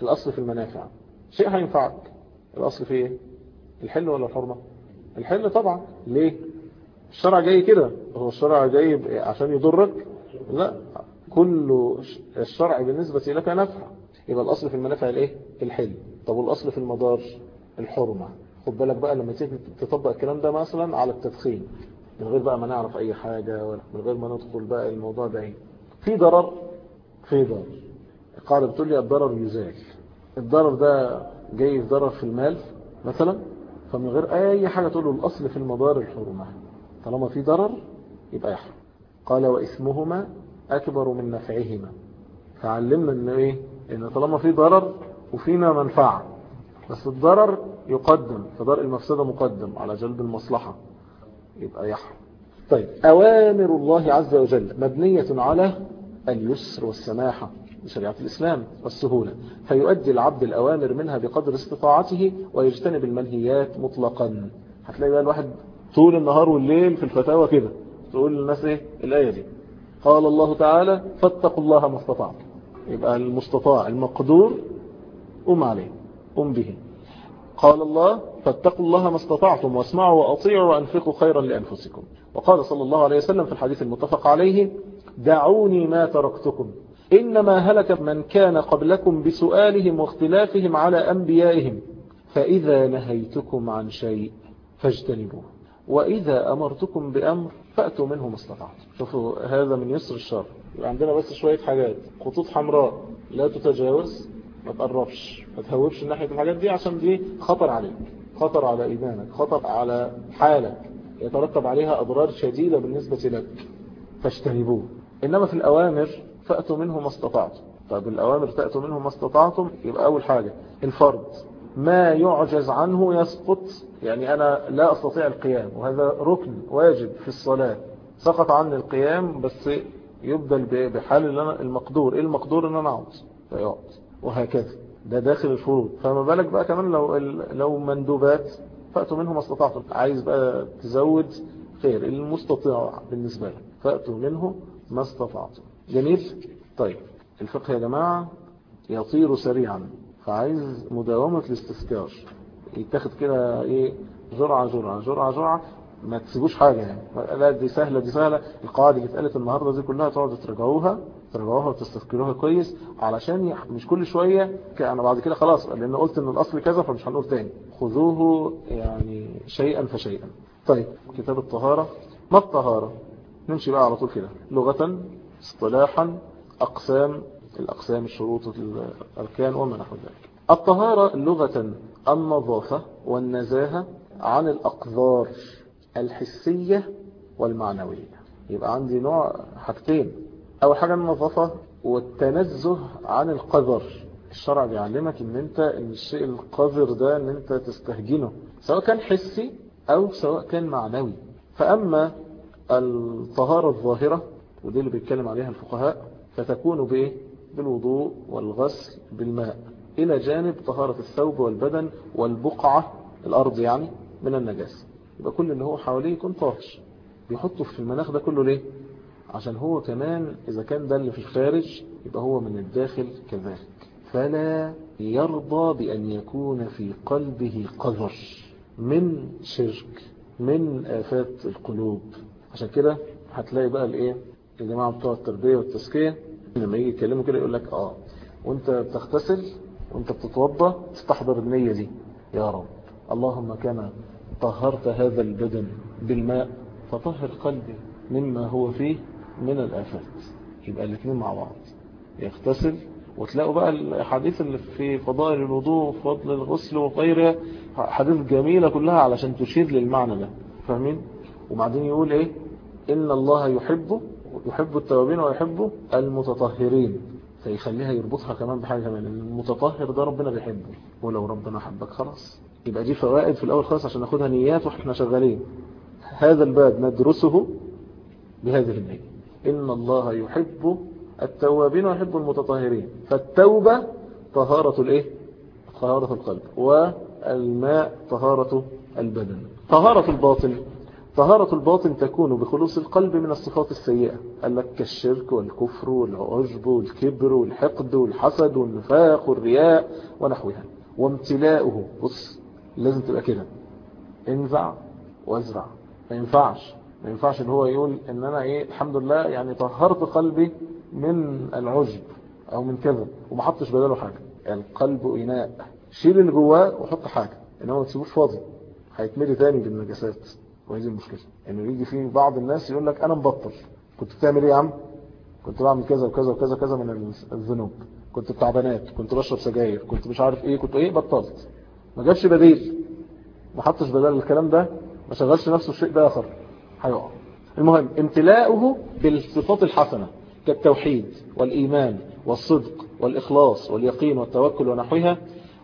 الأصل في المنافع. شيء هينفعك. الأصل فيه إيه؟ الحل ولا الحرمة؟ الحل طبعا. ليه؟ الشرع جاي كده. هو الشرع جاي عشان يضرك؟ لا. كل الشرع بالنسبة لك نفع. يبقى الأصل في المنافع الإيه؟ الحل. طب والأصل في المضار؟ الحرمة. خد بالك بقى لما تيجي تطبق الكلام ده مثلا على التدخين. من غير بقى ما نعرف أي حاجة ولا من غير ما ندخل بقى الموضوع ده إيه؟ في ضرر. في ضرر. القاعدة بتقول لي الضرر يزال الضرر ده جاي في ضرر في المال مثلا فمن غير أي حاجة تقول له الأصل في المضار الحرمة. طالما في ضرر يبقى يحرم. قال وإثمهما أكبر من نفعهما. فعلمنا إن إيه؟ إن طالما في ضرر وفينا منفعة. بس الضرر يقدم فضرء المفسدة مقدم على جلب المصلحة. يبقى يحرم. طيب أوامر الله عز وجل مبنية على اليسر والسماحة. بشريعة الإسلام والسهولة فيؤدي العبد الأوامر منها بقدر استطاعته ويجتنب المنهيات مطلقا. هتلاقي بقى الواحد طول النهار والليل في الفتاوى كده. تقول للناس إيه؟ الآية دي. قال الله تعالى فاتقوا الله ما استطعتم. يبقى المستطاع المقدور قم عليه قم به. قال الله فاتقوا الله ما استطعتم واسمعوا وأطيعوا وأنفقوا خيرا لأنفسكم. وقال صلى الله عليه وسلم في الحديث المتفق عليه دعوني ما تركتكم. إنما هلك من كان قبلكم بسؤالهم واختلافهم على أنبيائهم فإذا نهيتكم عن شيء فاجتنبوه وإذا أمرتكم بأمر فأتوا منه ما استطعتم. شوفوا هذا من يسر الشر. عندنا بس شوية حاجات. خطوط حمراء لا تتجاوز ما تقربش. ما تهوبش ناحية الحاجات دي عشان دي خطر عليك. خطر على إيمانك خطر على حالك. يترتب عليها أضرار شديدة بالنسبة لك. فاجتنبوه. إنما في الأوامر فأتوا منه ما استطعتم. طيب الأوامر تأتوا منه ما استطعتم يبقى أول حاجة الفرض. ما يعجز عنه يسقط يعني أنا لا أستطيع القيام وهذا ركن واجب في الصلاة. سقط عني القيام بس يبدل بحال المقدور. إيه المقدور؟ إن أنا أعود فيقعد وهكذا. ده داخل الفروض. فما بالك بقى كمان لو لو مندوبات فأتوا منه ما استطعتم. عايز بقى تزود خير. المستطيع بالنسبة لك. فأتوا منه ما استطعتم. جميل؟ طيب الفقه يا جماعة يطير سريعا فعايز مداومة الاستذكار. يتاخد كده إيه جرعة جرعة جرعة جرعة. ما تسيبوش حاجة يعني. لا دي سهلة دي سهلة. القواعد اللي اتقالت النهاردة دي كلها تقعدوا ترجعوها ترجعوها وتستذكروها كويس علشان مش كل شوية أنا بعد كده خلاص لأن قلت إن الأصل كذا فمش هنقول تاني. خذوه يعني شيئا فشيئا. طيب كتاب الطهارة. ما الطهارة؟ نمشي بقى على طول كده. لغة اصطلاحا أقسام الأقسام الشروط الأركان وما نحو ذلك. الطهارة لغة النظافة والنزاهة عن الأقذار الحسية والمعنوية. يبقى عندي نوع حاجتين. أول حاجة النظافة والتنزه عن القذر. الشرع بيعلمك إن أنت إن الشيء القذر ده إن أنت تستهجنه سواء كان حسي أو سواء كان معنوي. فأما الطهارة الظاهرة ودي اللي بيتكلم عليها الفقهاء فتكون بإيه؟ بالوضوء والغسل بالماء. إلى جانب طهارة الثوب والبدن والبقعة الأرض يعني من النجاسة. يبقى كل اللي هو حواليه يكون طاهر. بيحطه في المناخ ده كله ليه؟ عشان هو كمان إذا كان ده اللي في الخارج يبقى هو من الداخل كذلك. فلا يرضى بأن يكون في قلبه قذر من شرك من آفات القلوب. عشان كده هتلاقي بقى الإيه؟ الجماعة بتوع التربية والتزكية لما يجي يتكلموا كده يقول لك آه وأنت بتغتسل وأنت بتتوضى تستحضر النية دي يا رب. اللهم كما طهرت هذا البدن بالماء فطهر قلبي مما هو فيه من الآفات. يبقى الاثنين مع بعض. يغتسل وتلاقوا بقى الحديث اللي في فضائل الوضوء وفضل الغسل وغيرها حديث جميلة كلها علشان تشير للمعنى ده. فاهمين؟ وبعدين يقول إيه؟ إن الله يحبه يحب التوابين ويحب المتطهرين فيخليها يربطها كمان بحاجة كمان المتطهر ده ربنا بيحبه ولو ربنا حبك خلاص. يبقى دي فوائد في الأول خالص عشان ناخدها نيات وإحنا شغالين. هذا الباب ندرسه بهذه النية. إن الله يحب التوابين ويحب المتطهرين. فالتوبة طهارة الإيه؟ طهارة القلب والماء طهارة البدن. طهارة الباطن. طهارة الباطن تكون بخلوص القلب من الصفات السيئة قال لك كالشرك والكفر والعجب والكبر والحقد والحسد والنفاق والرياء ونحوها. وامتلاؤه بص لازم تبقى كده. انزع وازرع. ما ينفعش. ما ينفعش إن هو يقول إن أنا إيه الحمد لله يعني طهرت قلبي من العجب أو من كذا وما حطش بداله حاجة. القلب إناء. شيل اللي جواه وحط حاجة. إنما ما تسيبوش فاضي. هيتملي تاني بالنجاسات. وهذه المشكلة. إنه يعني يجي في بعض الناس يقول لك أنا مبطل. كنت بتعمل إيه يا عم؟ كنت بعمل كذا وكذا وكذا كذا من الذنوب. كنت بتعبانات كنت بشرب سجاير. كنت مش عارف إيه. كنت إيه؟ بطلت. ما جابش بديل. ما حطش بدل الكلام ده. ما شغلش نفسه الشيء ده آخر. هيقع. المهم امتلاؤه بالصفات الحسنة. كالتوحيد والإيمان والصدق والإخلاص واليقين والتوكل ونحوها.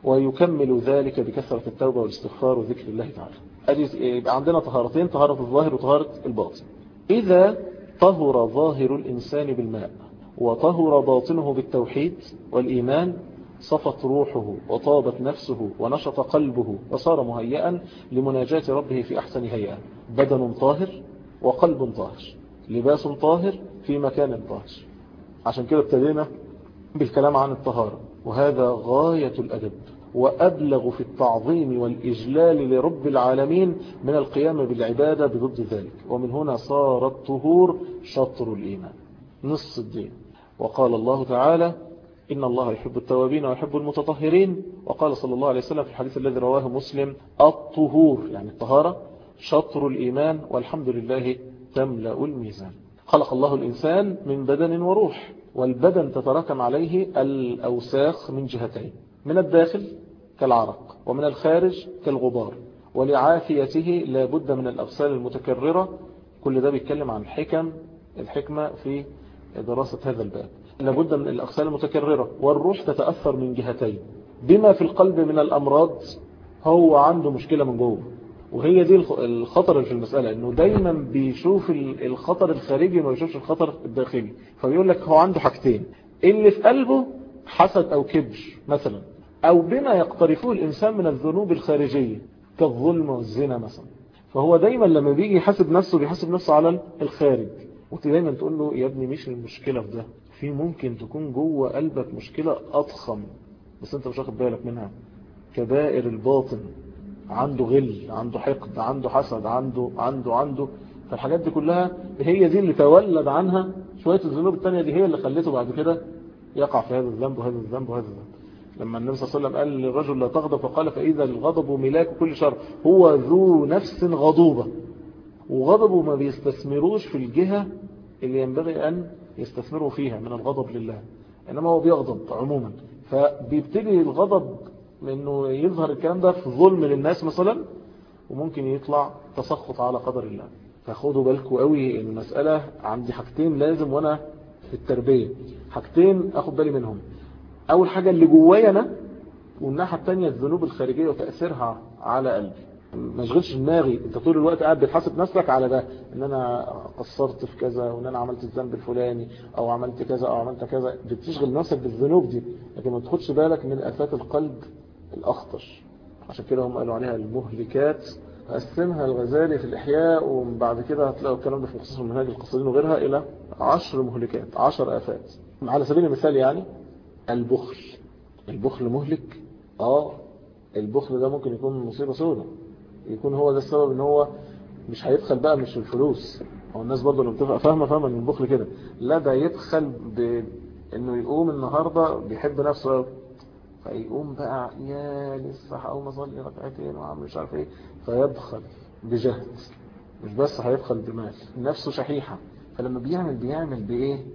ويكمل ذلك بكثرة التوبة والاستغفار وذكر الله تعالى. يبقى عندنا طهارتين طهارة الظاهر وطهارة الباطن. إذا طهر ظاهر الإنسان بالماء وطهر باطنه بالتوحيد والإيمان صفت روحه وطابت نفسه ونشط قلبه وصار مهيئا لمناجاة ربه في أحسن هيئة. بدن طاهر وقلب طاهر. لباس طاهر في مكان طاهر. عشان كده ابتدينا بالكلام عن الطهارة وهذا غاية الأدب. وأبلغ في التعظيم والإجلال لرب العالمين من القيام بالعبادة بضد ذلك. ومن هنا صار الطهور شطر الإيمان. نص الدين. وقال الله تعالى إن الله يحب التوابين ويحب المتطهرين. وقال صلى الله عليه وسلم في الحديث الذي رواه مسلم الطهور يعني الطهارة شطر الإيمان والحمد لله تملأ الميزان. خلق الله الإنسان من بدن وروح والبدن تتراكم عليه الأوساخ من جهتين من الداخل كالعرق ومن الخارج كالغبار. ولعافيته لا بد من الأغسال المتكررة. كل ده بيتكلم عن حكم الحكمة في دراسة هذا الباب. لابد من الأغسال المتكررة. والروح تتأثر من جهتين. بما في القلب من الأمراض هو عنده مشكلة من جوه. وهي دي الخطر في المسألة إنه دايما بيشوف الخطر الخارجي وما بيشوفش الخطر الداخلي. فبيقول لك هو عنده حاجتين. اللي في قلبه حسد أو كبر مثلا. أو بما يقترفه الإنسان من الذنوب الخارجية كالظلم والزنا مثلا. فهو دايما لما بيجي يحاسب نفسه بيحاسب نفسه على الخارج. وأنت دايما تقول له يا ابني مش المشكلة في ده. في ممكن تكون جوه قلبك مشكلة أضخم بس أنت مش واخد بالك منها. كبائر الباطن. عنده غل عنده حقد عنده حسد عنده عنده عنده. فالحاجات دي كلها هي دي اللي تولد عنها شوية الذنوب التانية دي هي اللي خلته بعد كده يقع في هذا الذنب وهذا الذنب وهذا الذنب. لما النبي صلى الله عليه وسلم قال للرجل لا تغضب فقال فإذا الغضب ملاك كل شر. هو ذو نفس غضوبة. وغضبه ما بيستثمروش في الجهة اللي ينبغي أن يستثمروا فيها من الغضب لله. إنما هو بيغضب عموما. فبيبتدي الغضب لأنه يظهر الكلام ده في ظلم للناس مثلا وممكن يطلع تسخط على قدر الله. فخدوا بالكم قوي المسألة. عندي حاجتين لازم وأنا في التربية. حاجتين أخد بالي منهم. أول حاجة اللي جوايا أنا والناحية التانية الذنوب الخارجية وتأثيرها على قلبي. ما اشغلش دماغي. أنت طول الوقت قاعد بتحاسب نفسك على ده إن أنا قصرت في كذا وإن أنا عملت الذنب الفلاني أو عملت كذا أو عملت كذا. بتشغل نفسك بالذنوب دي لكن ما تاخدش بالك من آفات القلب الأخطر. عشان كده هم قالوا عليها المهلكات. قسمها الغزالي في الإحياء وبعد كده هتلاقوا الكلام ده في مخصوص المنهاج القصدين وغيرها إلى عشر مهلكات عشر آفات. على سبيل المثال يعني البخل. البخل مهلك؟ آه. البخل ده ممكن يكون مصيبة سودة. يكون هو ده السبب إن هو مش هيدخل بقى مش الفلوس. هو الناس برضه اللي بتبقى فاهمة فاهمة إن البخل كده. لا ده يدخل بانه يقوم النهاردة بيحب نفسه. فيقوم بقى يا لسه هقوم أصلي ركعتين وعامل مش عارف إيه. فيبخل بجهد. مش بس هيبخل بمال. نفسه شحيحة. فلما بيعمل بيعمل بإيه؟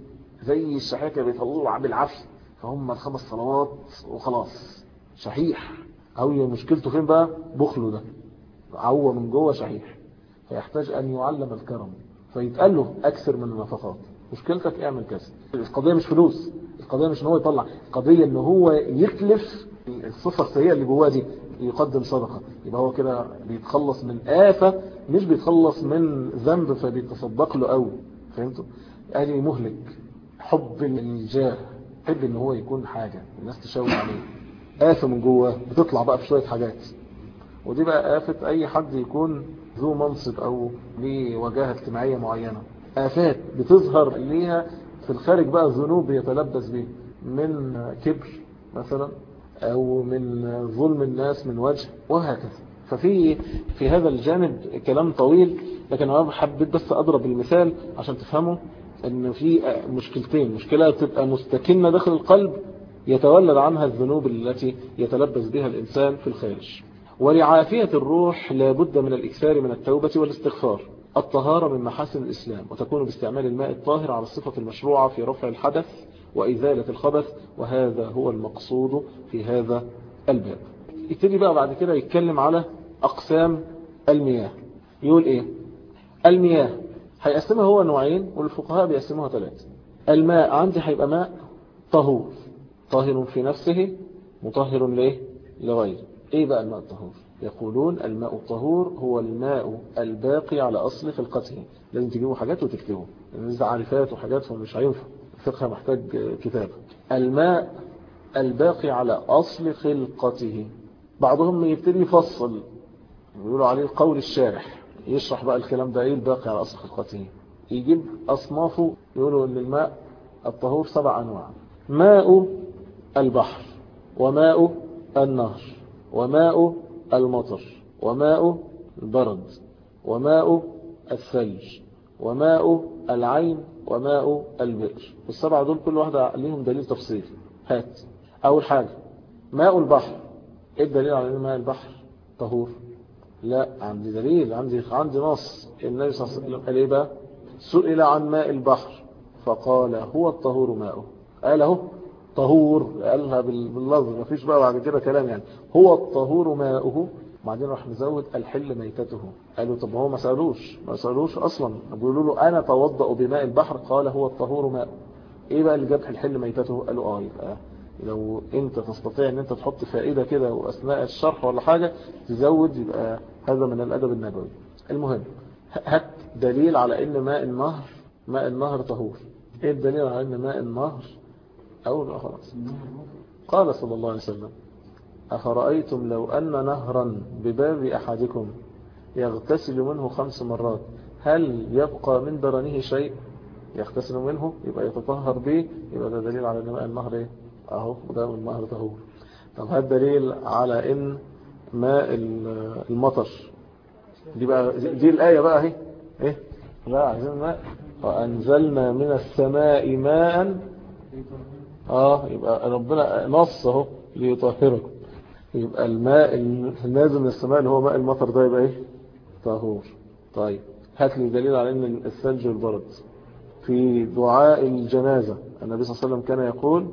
زي الشحيحة بيطلعوا بالعافية. فهم الخمس صلوات وخلاص. شحيح أو مشكلته فين بقى؟ بخله ده. عوه من جوه شحيح فيحتاج أن يعلم الكرم. فيتقال له أكثر من النفقات. مشكلتك اعمل كذا. القضية مش فلوس. القضية مش إن هو يطلع. القضية إن هو يتلف الصفة السيئة اللي جواه دي يقدم صدقة. يبقى هو كده بيتخلص من آفة مش بيتخلص من ذنب فبيتصدق له قوي فهمتوا؟ أدي مهلك. حب الجاه. حب إن هو يكون حاجة الناس تشاور عليه. آفة من جواه بتطلع بقى في شوية حاجات. ودي بقى آفة أي حد يكون ذو منصب أو ليه وجاهة اجتماعية معينة. آفات بتظهر ليها في الخارج بقى ذنوب يتلبس به من كبر مثلا أو من ظلم الناس من وجه وهكذا. ففي في هذا الجانب كلام طويل لكن أنا حبيت بس أضرب المثال عشان تفهموا أن في مشكلتين مشكلة تبقى مستكنة داخل القلب يتولد عنها الذنوب التي يتلبس بها الإنسان في الخارج. ولعافية الروح لابد من الإكثار من التوبة والاستغفار. الطهارة من محاسن الإسلام وتكون باستعمال الماء الطاهر على الصفة المشروعة في رفع الحدث وإزالة الخبث وهذا هو المقصود في هذا الباب. يبتدي بقى بعد كده يتكلم على أقسام المياه. يقول إيه؟ المياه هيقسمها هو نوعين والفقهاء بيقسموها ثلاثة. الماء عندي هيبقى ماء طهور. طاهر في نفسه مطهر ليه؟ لغيره. إيه بقى الماء الطهور؟ يقولون الماء الطهور هو الماء الباقي على أصل خلقته. لازم تجيبوا حاجات وتكتبوا لأن عارفات وحاجات فمش هينفع الفقه محتاج كتاب الماء الباقي على أصل خلقته. بعضهم يبتدي يفصل. يقولوا عليه قول الشارح. يشرح بقى الكلام ده إيه الباقي على أصل خلقته يجيب أصنافه يقولوا إن الماء الطهور سبع أنواع. ماء البحر وماء النهر وماء المطر وماء البرد وماء الثلج وماء العين وماء البئر. السبعة دول كل واحدة ليهم دليل تفصيلي هات. أول حاجة ماء البحر. إيه الدليل على ماء البحر طهور؟ لا عندي دليل عندي عندي نص. النبي صلى الله عليه وسلم قال إيه بقى؟ سئل عن ماء البحر فقال هو الطهور ماؤه. قال أهو طهور قالها باللفظ ما فيش بقى بعد كده كلام يعني. هو الطهور ماؤه. بعدين راح نزود الحل ميتته. قالوا طب هو ما سألوش ما سألوش أصلا. بيقولوا له أنا توضأ بماء البحر؟ قال هو الطهور ماء إيه بقى اللي جاب الحل ميتته؟ قالوا آه يبقى لو أنت تستطيع أن أنت تحط فائدة كده وأثناء الشرح ولا حاجة تزود يبقى هذا من الأدب النبوي. المهم هات دليل على أن ماء النهر ماء النهر طهور. إيه الدليل على أن ماء النهر؟ أو خلاص. قال صلى الله عليه وسلم أفرأيتم لو أن نهرا بباب أحدكم يغتسل منه خمس مرات هل يبقى من درنه شيء؟ يغتسل منه يبقى يتطهر به يبقى ده دليل على أن ماء النهر إيه؟ أهو ده من النهر طهور. طب هذا دليل على أن ماء المطر. دي بقى دي الآية بقى أهي. إيه؟ لا عايزين ماء. وأنزلنا من السماء ماء. آه يبقى ربنا نص أهو ليطهركم. يبقى الماء النازل من السماء اللي هو ماء المطر ده يبقى إيه؟ طهور. طيب هات لي دليل على إن الثلج والبرد في دعاء الجنازة النبي صلى الله عليه وسلم كان يقول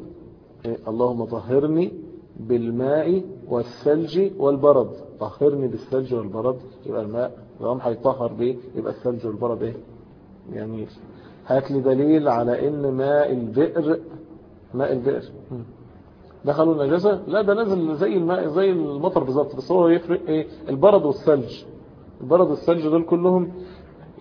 إيه؟ اللهم طهرني بالماء والثلج والبرد. طهرني بالثلج والبرد يبقى الماء. لو هيطهر بيه يبقى الثلج والبرد إيه؟ يعني هات لي دليل على إن ماء البئر ماء البئر. دخلوا النجاسة؟ لا ده نزل زي الماء زي المطر بالظبط بس هو يفرق إيه؟ البرد والثلج. البرد والثلج دول كلهم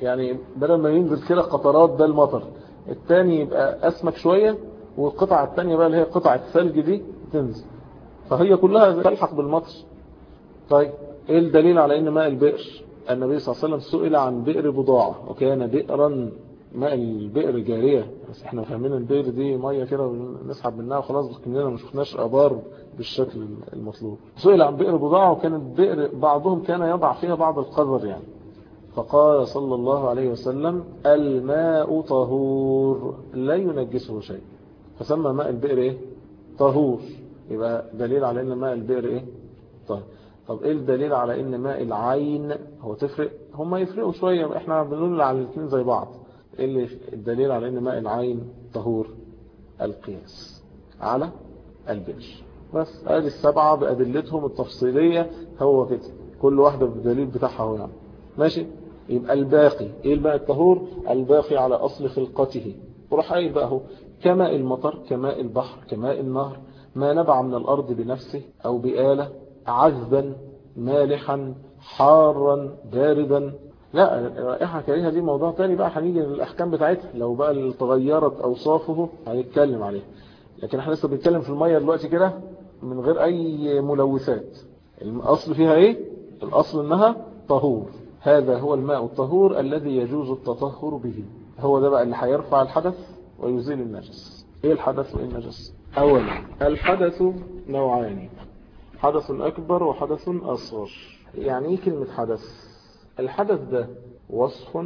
يعني بدل ما ينزل كده قطرات ده المطر. التاني يبقى أسمك شوية والقطعة التانية بقى اللي هي قطعة الثلج دي تنزل. فهي كلها تلحق بالمطر. طيب إيه الدليل على إن ماء البئر؟ النبي صلى الله عليه وسلم سئل عن بئر بضاعة وكان بئرا ماء البئر جارية. بس إحنا فاهمين البئر دي مية كده ونسحب منها وخلاص كننا ما شفناش آبار بالشكل المطلوب. سئل عن بئر بضاعة وكان البئر بعضهم كان يضع فيها بعض القذر يعني. فقال صلى الله عليه وسلم الماء طهور لا ينجسه شيء. فسمى ماء البئر إيه؟ طهور. يبقى دليل على إن ماء البئر إيه؟ طيب. طب إيه الدليل على إن ماء العين هو تفرق؟ هم يفرقوا شوية إحنا بنقول على الاثنين زي بعض. إيه اللي الدليل على إن ماء العين طهور؟ القياس على البئر. بس آدي السبعة بأدلتهم التفصيلية هو كده. كل واحدة بالدليل بتاعها هو يعني. ماشي؟ يبقى الباقي إيه الماء الطهور؟ الباقي على أصل خلقته. وراح قايل بقى هو كماء المطر كماء البحر كماء النهر ما نبع من الأرض بنفسه أو بآلة عذبا مالحا حارا باردا لا الرائحة كريهة دي موضوع تاني بقى هنيجي للأحكام بتاعتها. لو بقى تغيرت أوصافه هنتكلم عليه. لكن إحنا لسه بنتكلم في المية دلوقتي كده من غير أي ملوثات. الأصل فيها إيه؟ الأصل إنها طهور. هذا هو الماء الطهور الذي يجوز التطهر به. هو ده بقى اللي هيرفع الحدث ويزيل النجس. إيه الحدث وإيه النجس؟ أولا الحدث نوعان. حدث أكبر وحدث أصغر. يعني إيه كلمة حدث؟ الحدث ده وصف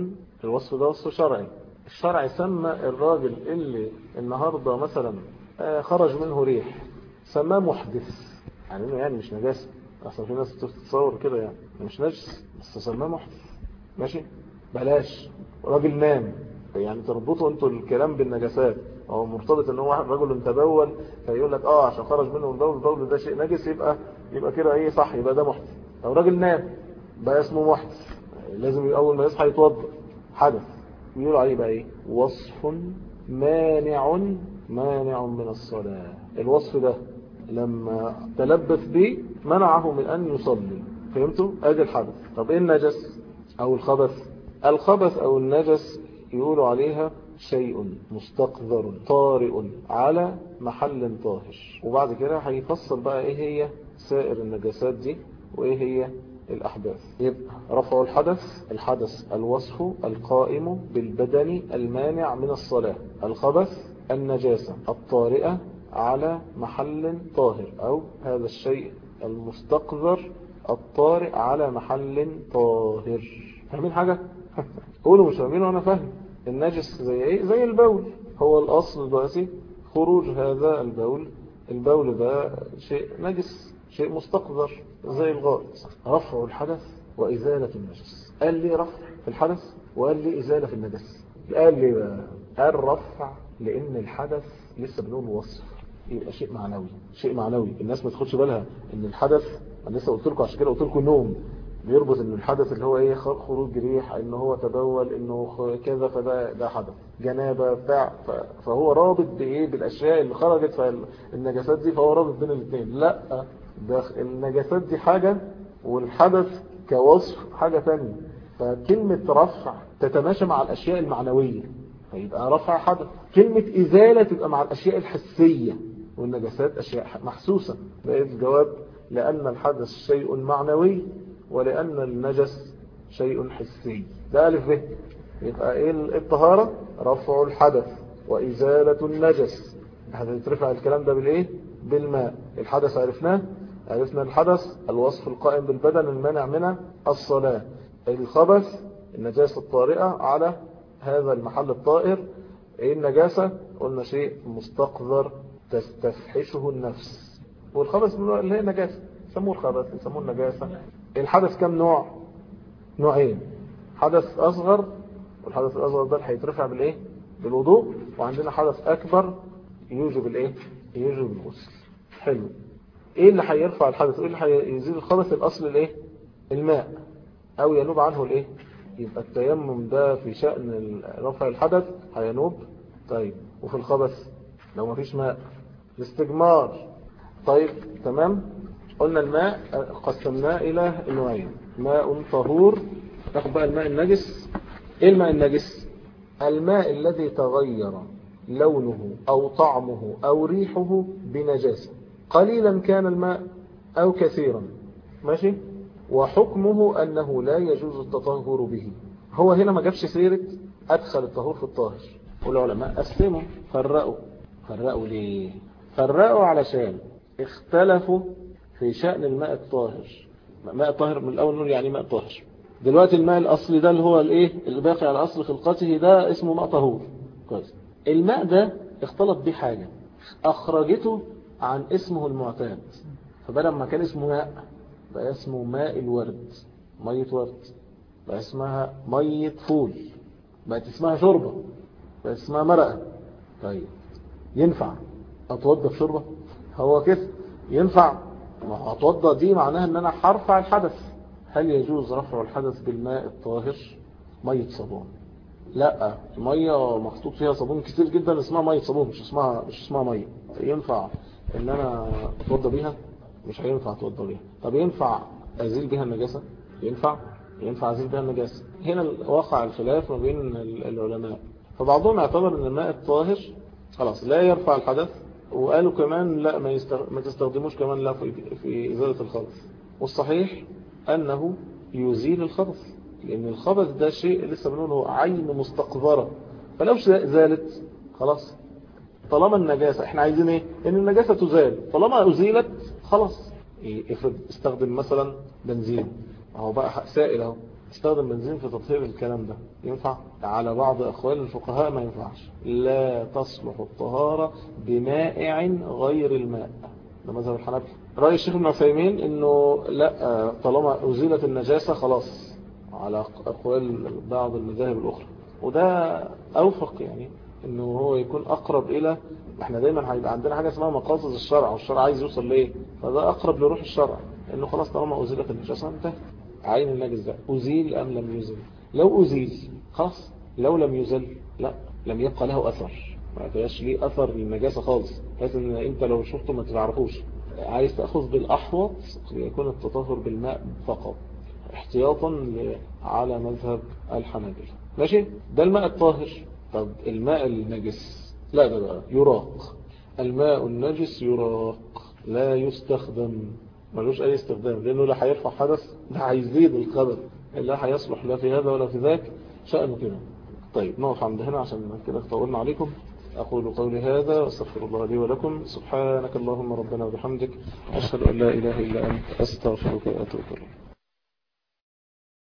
الوصف ده وصف شرعي. الشرع سمى الراجل اللي النهاردة مثلا خرج منه ريح سماه محدث. يعني إنه يعني مش نجاسة أصلا في ناس تتصور كده يعني. مش نجس بس سماه محدث. ماشي؟ بلاش. راجل نام. يعني تربطوا أنتوا الكلام بالنجاسات. هو مرتبط إن هو واحد رجل تبول فيقول لك آه عشان خرج منه البول البول ده شيء نجس يبقى يبقى كده إيه صح يبقى ده محدث. لو راجل نام بقى اسمه محدث. لازم أول ما يصحى يتوضأ. حدث. يقول عليه بقى إيه؟ وصف مانع مانع من الصلاة. الوصف ده لما تلبث به منعه من أن يصلي. فهمتوا؟ أدي الحدث. طب إيه النجس أو الخبث؟ الخبث أو النجس يقولوا عليها شيء مستقذر طارئ على محل طاهر. وبعد كده هيفصل بقى إيه هي سائر النجاسات دي وإيه هي الأحداث. يبقى رفع الحدث الحدث الوصف القائم بالبدن المانع من الصلاة. الخبث النجاسة الطارئة على محل طاهر أو هذا الشيء المستقذر الطارئ على محل طاهر. فاهمين حاجة؟ قولوا مش فاهمين وأنا فاهم. النجس زي إيه؟ زي البول. هو الأصل الرئيسي خروج هذا البول. البول ده شيء نجس شيء مستقذر زي الغائط رفع الحدث وإزالة النجس. قال لي رفع في الحدث وقال لي إزالة في النجس. قال لي بقى قال رفع لأن الحدث لسه بنقول وصف. يبقى شيء معنوي شيء معنوي. الناس ما تاخدش بالها إن الحدث أنا لسه قلت لكم عشان كده قلت لكم نوم. بيربط ان الحدث اللي هو إيه خروج ريح ان هو تبول إنه كذا فده ده حدث. جنابة بتاع فهو رابط بإيه؟ بالأشياء اللي خرجت فالنجاسات دي فهو رابط بين الاثنين لأ ده النجاسات دي حاجة والحدث كوصف حاجة ثانية فكلمة رفع تتماشى مع الأشياء المعنوية. فيبقى رفع حدث. كلمة إزالة تبقى مع الأشياء الحسية. والنجاسات أشياء محسوسة. بقيت الجواب؟ لأن الحدث شيء معنوي. ولأن النجس شيء حسي. ده ألف به. يبقى إيه الطهارة؟ رفع الحدث وإزالة النجس. هتترفع الكلام ده بالإيه؟ بالماء. الحدث عرفناه؟ عرفنا الحدث الوصف القائم بالبدن المانع من الصلاة. الخبث النجاسة الطارئة على هذا المحل الطائر. إيه النجاسة؟ قلنا شيء مستقذر تستفحشه النفس. والخبث اللي هي نجاسة يسموه الخبث يسموه النجاسة. الحدث كم نوع؟ نوعين. حدث أصغر والحدث الأصغر ده هيترفع بالإيه؟ بالوضوء. وعندنا حدث أكبر يوجب الإيه؟ يوجب الغسل. حلو. إيه اللي هيرفع الحدث؟ إيه اللي هيزيد الخبث؟ الأصل الإيه؟ الماء. أو ينوب عنه الإيه؟ يبقى التيمم ده في شأن رفع الحدث هينوب. طيب. وفي الخبث؟ لو ما فيش ماء. الاستجمار. طيب. تمام. قلنا الماء قسمناه إلى نوعين. ماء طهور ناخد بقى الماء النجس. إيه الماء النجس؟ الماء الذي تغير لونه أو طعمه أو ريحه بنجاسة. قليلا كان الماء أو كثيرا. ماشي؟ وحكمه أنه لا يجوز التطهر به. هو هنا ما جابش سيرة أدخل الطهور في الطاهر. والعلماء قسموا فرقوا. فرقوا ليه؟ فرقوا علشان اختلفوا في شأن الماء الطاهر. ماء طاهر من الأول نقول يعني ماء طاهر. دلوقتي الماء الأصلي ده اللي هو الإيه؟ اللي باقي على أصل خلقته ده اسمه ماء طهور. كويس. الماء ده اختلط بيه حاجة. أخرجته عن اسمه المعتاد. فبدل ما كان اسمه ماء بقى اسمه ماء الورد. مية ورد. بقى اسمها مية فول. بقت اسمها شوربة. بقت اسمها مرقة. طيب. ينفع اتوضى في شوربة؟ هو كده ينفع. ما اتوضى دي معناها إن أنا هرفع الحدث. هل يجوز رفع الحدث بالماء الطاهر؟ مية صابون. لا المية محطوط فيها صابون كتير جدا اسمها مية صابون مش اسمها مش اسمها مية. ينفع إن أنا اتوضى بيها؟ مش هينفع اتوضى بيها. طب ينفع أزيل بيها النجاسة؟ ينفع. ينفع أزيل بيها النجاسة. هنا وقع الخلاف ما بين العلماء. فبعضهم اعتبر إن الماء الطاهر خلاص لا يرفع الحدث وقالوا كمان لا ما, يستغ... ما تستخدموش كمان لا في, في إزالة الخبث والصحيح أنه يزيل الخبث لأن الخبث ده شيء لسه بنقوله عين مستقذرة فلو زالت خلاص. طالما النجاسة إحنا عايزين إيه؟ إن النجاسة تزال. طالما أزيلت خلاص. إيه افرض استخدم مثلا بنزين. اهو بقى سائل أهو. استخدم بنزين في تطهير الكلام ده. ينفع؟ على بعض اقوال الفقهاء ما ينفعش. لا تصلح الطهارة بمائع غير الماء. ده مذهب الحنابلة. رأي الشيخ ابن عثيمين إنه لا طالما أزيلت النجاسة خلاص على اقوال بعض المذاهب الأخرى. وده أوفق يعني إنه هو يكون أقرب إلى إحنا دايما هيبقى عندنا حاجة اسمها مقاصد الشرع والشرع عايز يوصل ليه؟ فده أقرب لروح الشرع. إنه خلاص طالما أزيلت النجاسة انتهى عين النجس ده أزيل أم لم يزل؟ لو أزيل خلاص. لو لم يزل لا لم يبقى له أثر. ما فيهاش ليه أثر للنجاسة خالص بحيث إن أنت لو شفته ما تعرفوش عايز تأخذ بالأحوط يكون التطهر بالماء فقط احتياطا على مذهب الحنابلة. ماشي؟ ده الماء الطاهر. طب الماء النجس؟ لا ده بقى يراق. الماء النجس يراق لا يستخدم ملوش أي استخدام لأنه لا هيرفع حدث لا هيزيد القدر لا هيصلح لا في هذا ولا في ذاك شأنه كده. طيب نقف عند هنا عشان كده طولنا عليكم. أقول قولي هذا وأستغفر الله لي ولكم. سبحانك اللهم ربنا وبحمدك أشهد أن لا إله إلا أنت أستغفرك وأتوب إليك.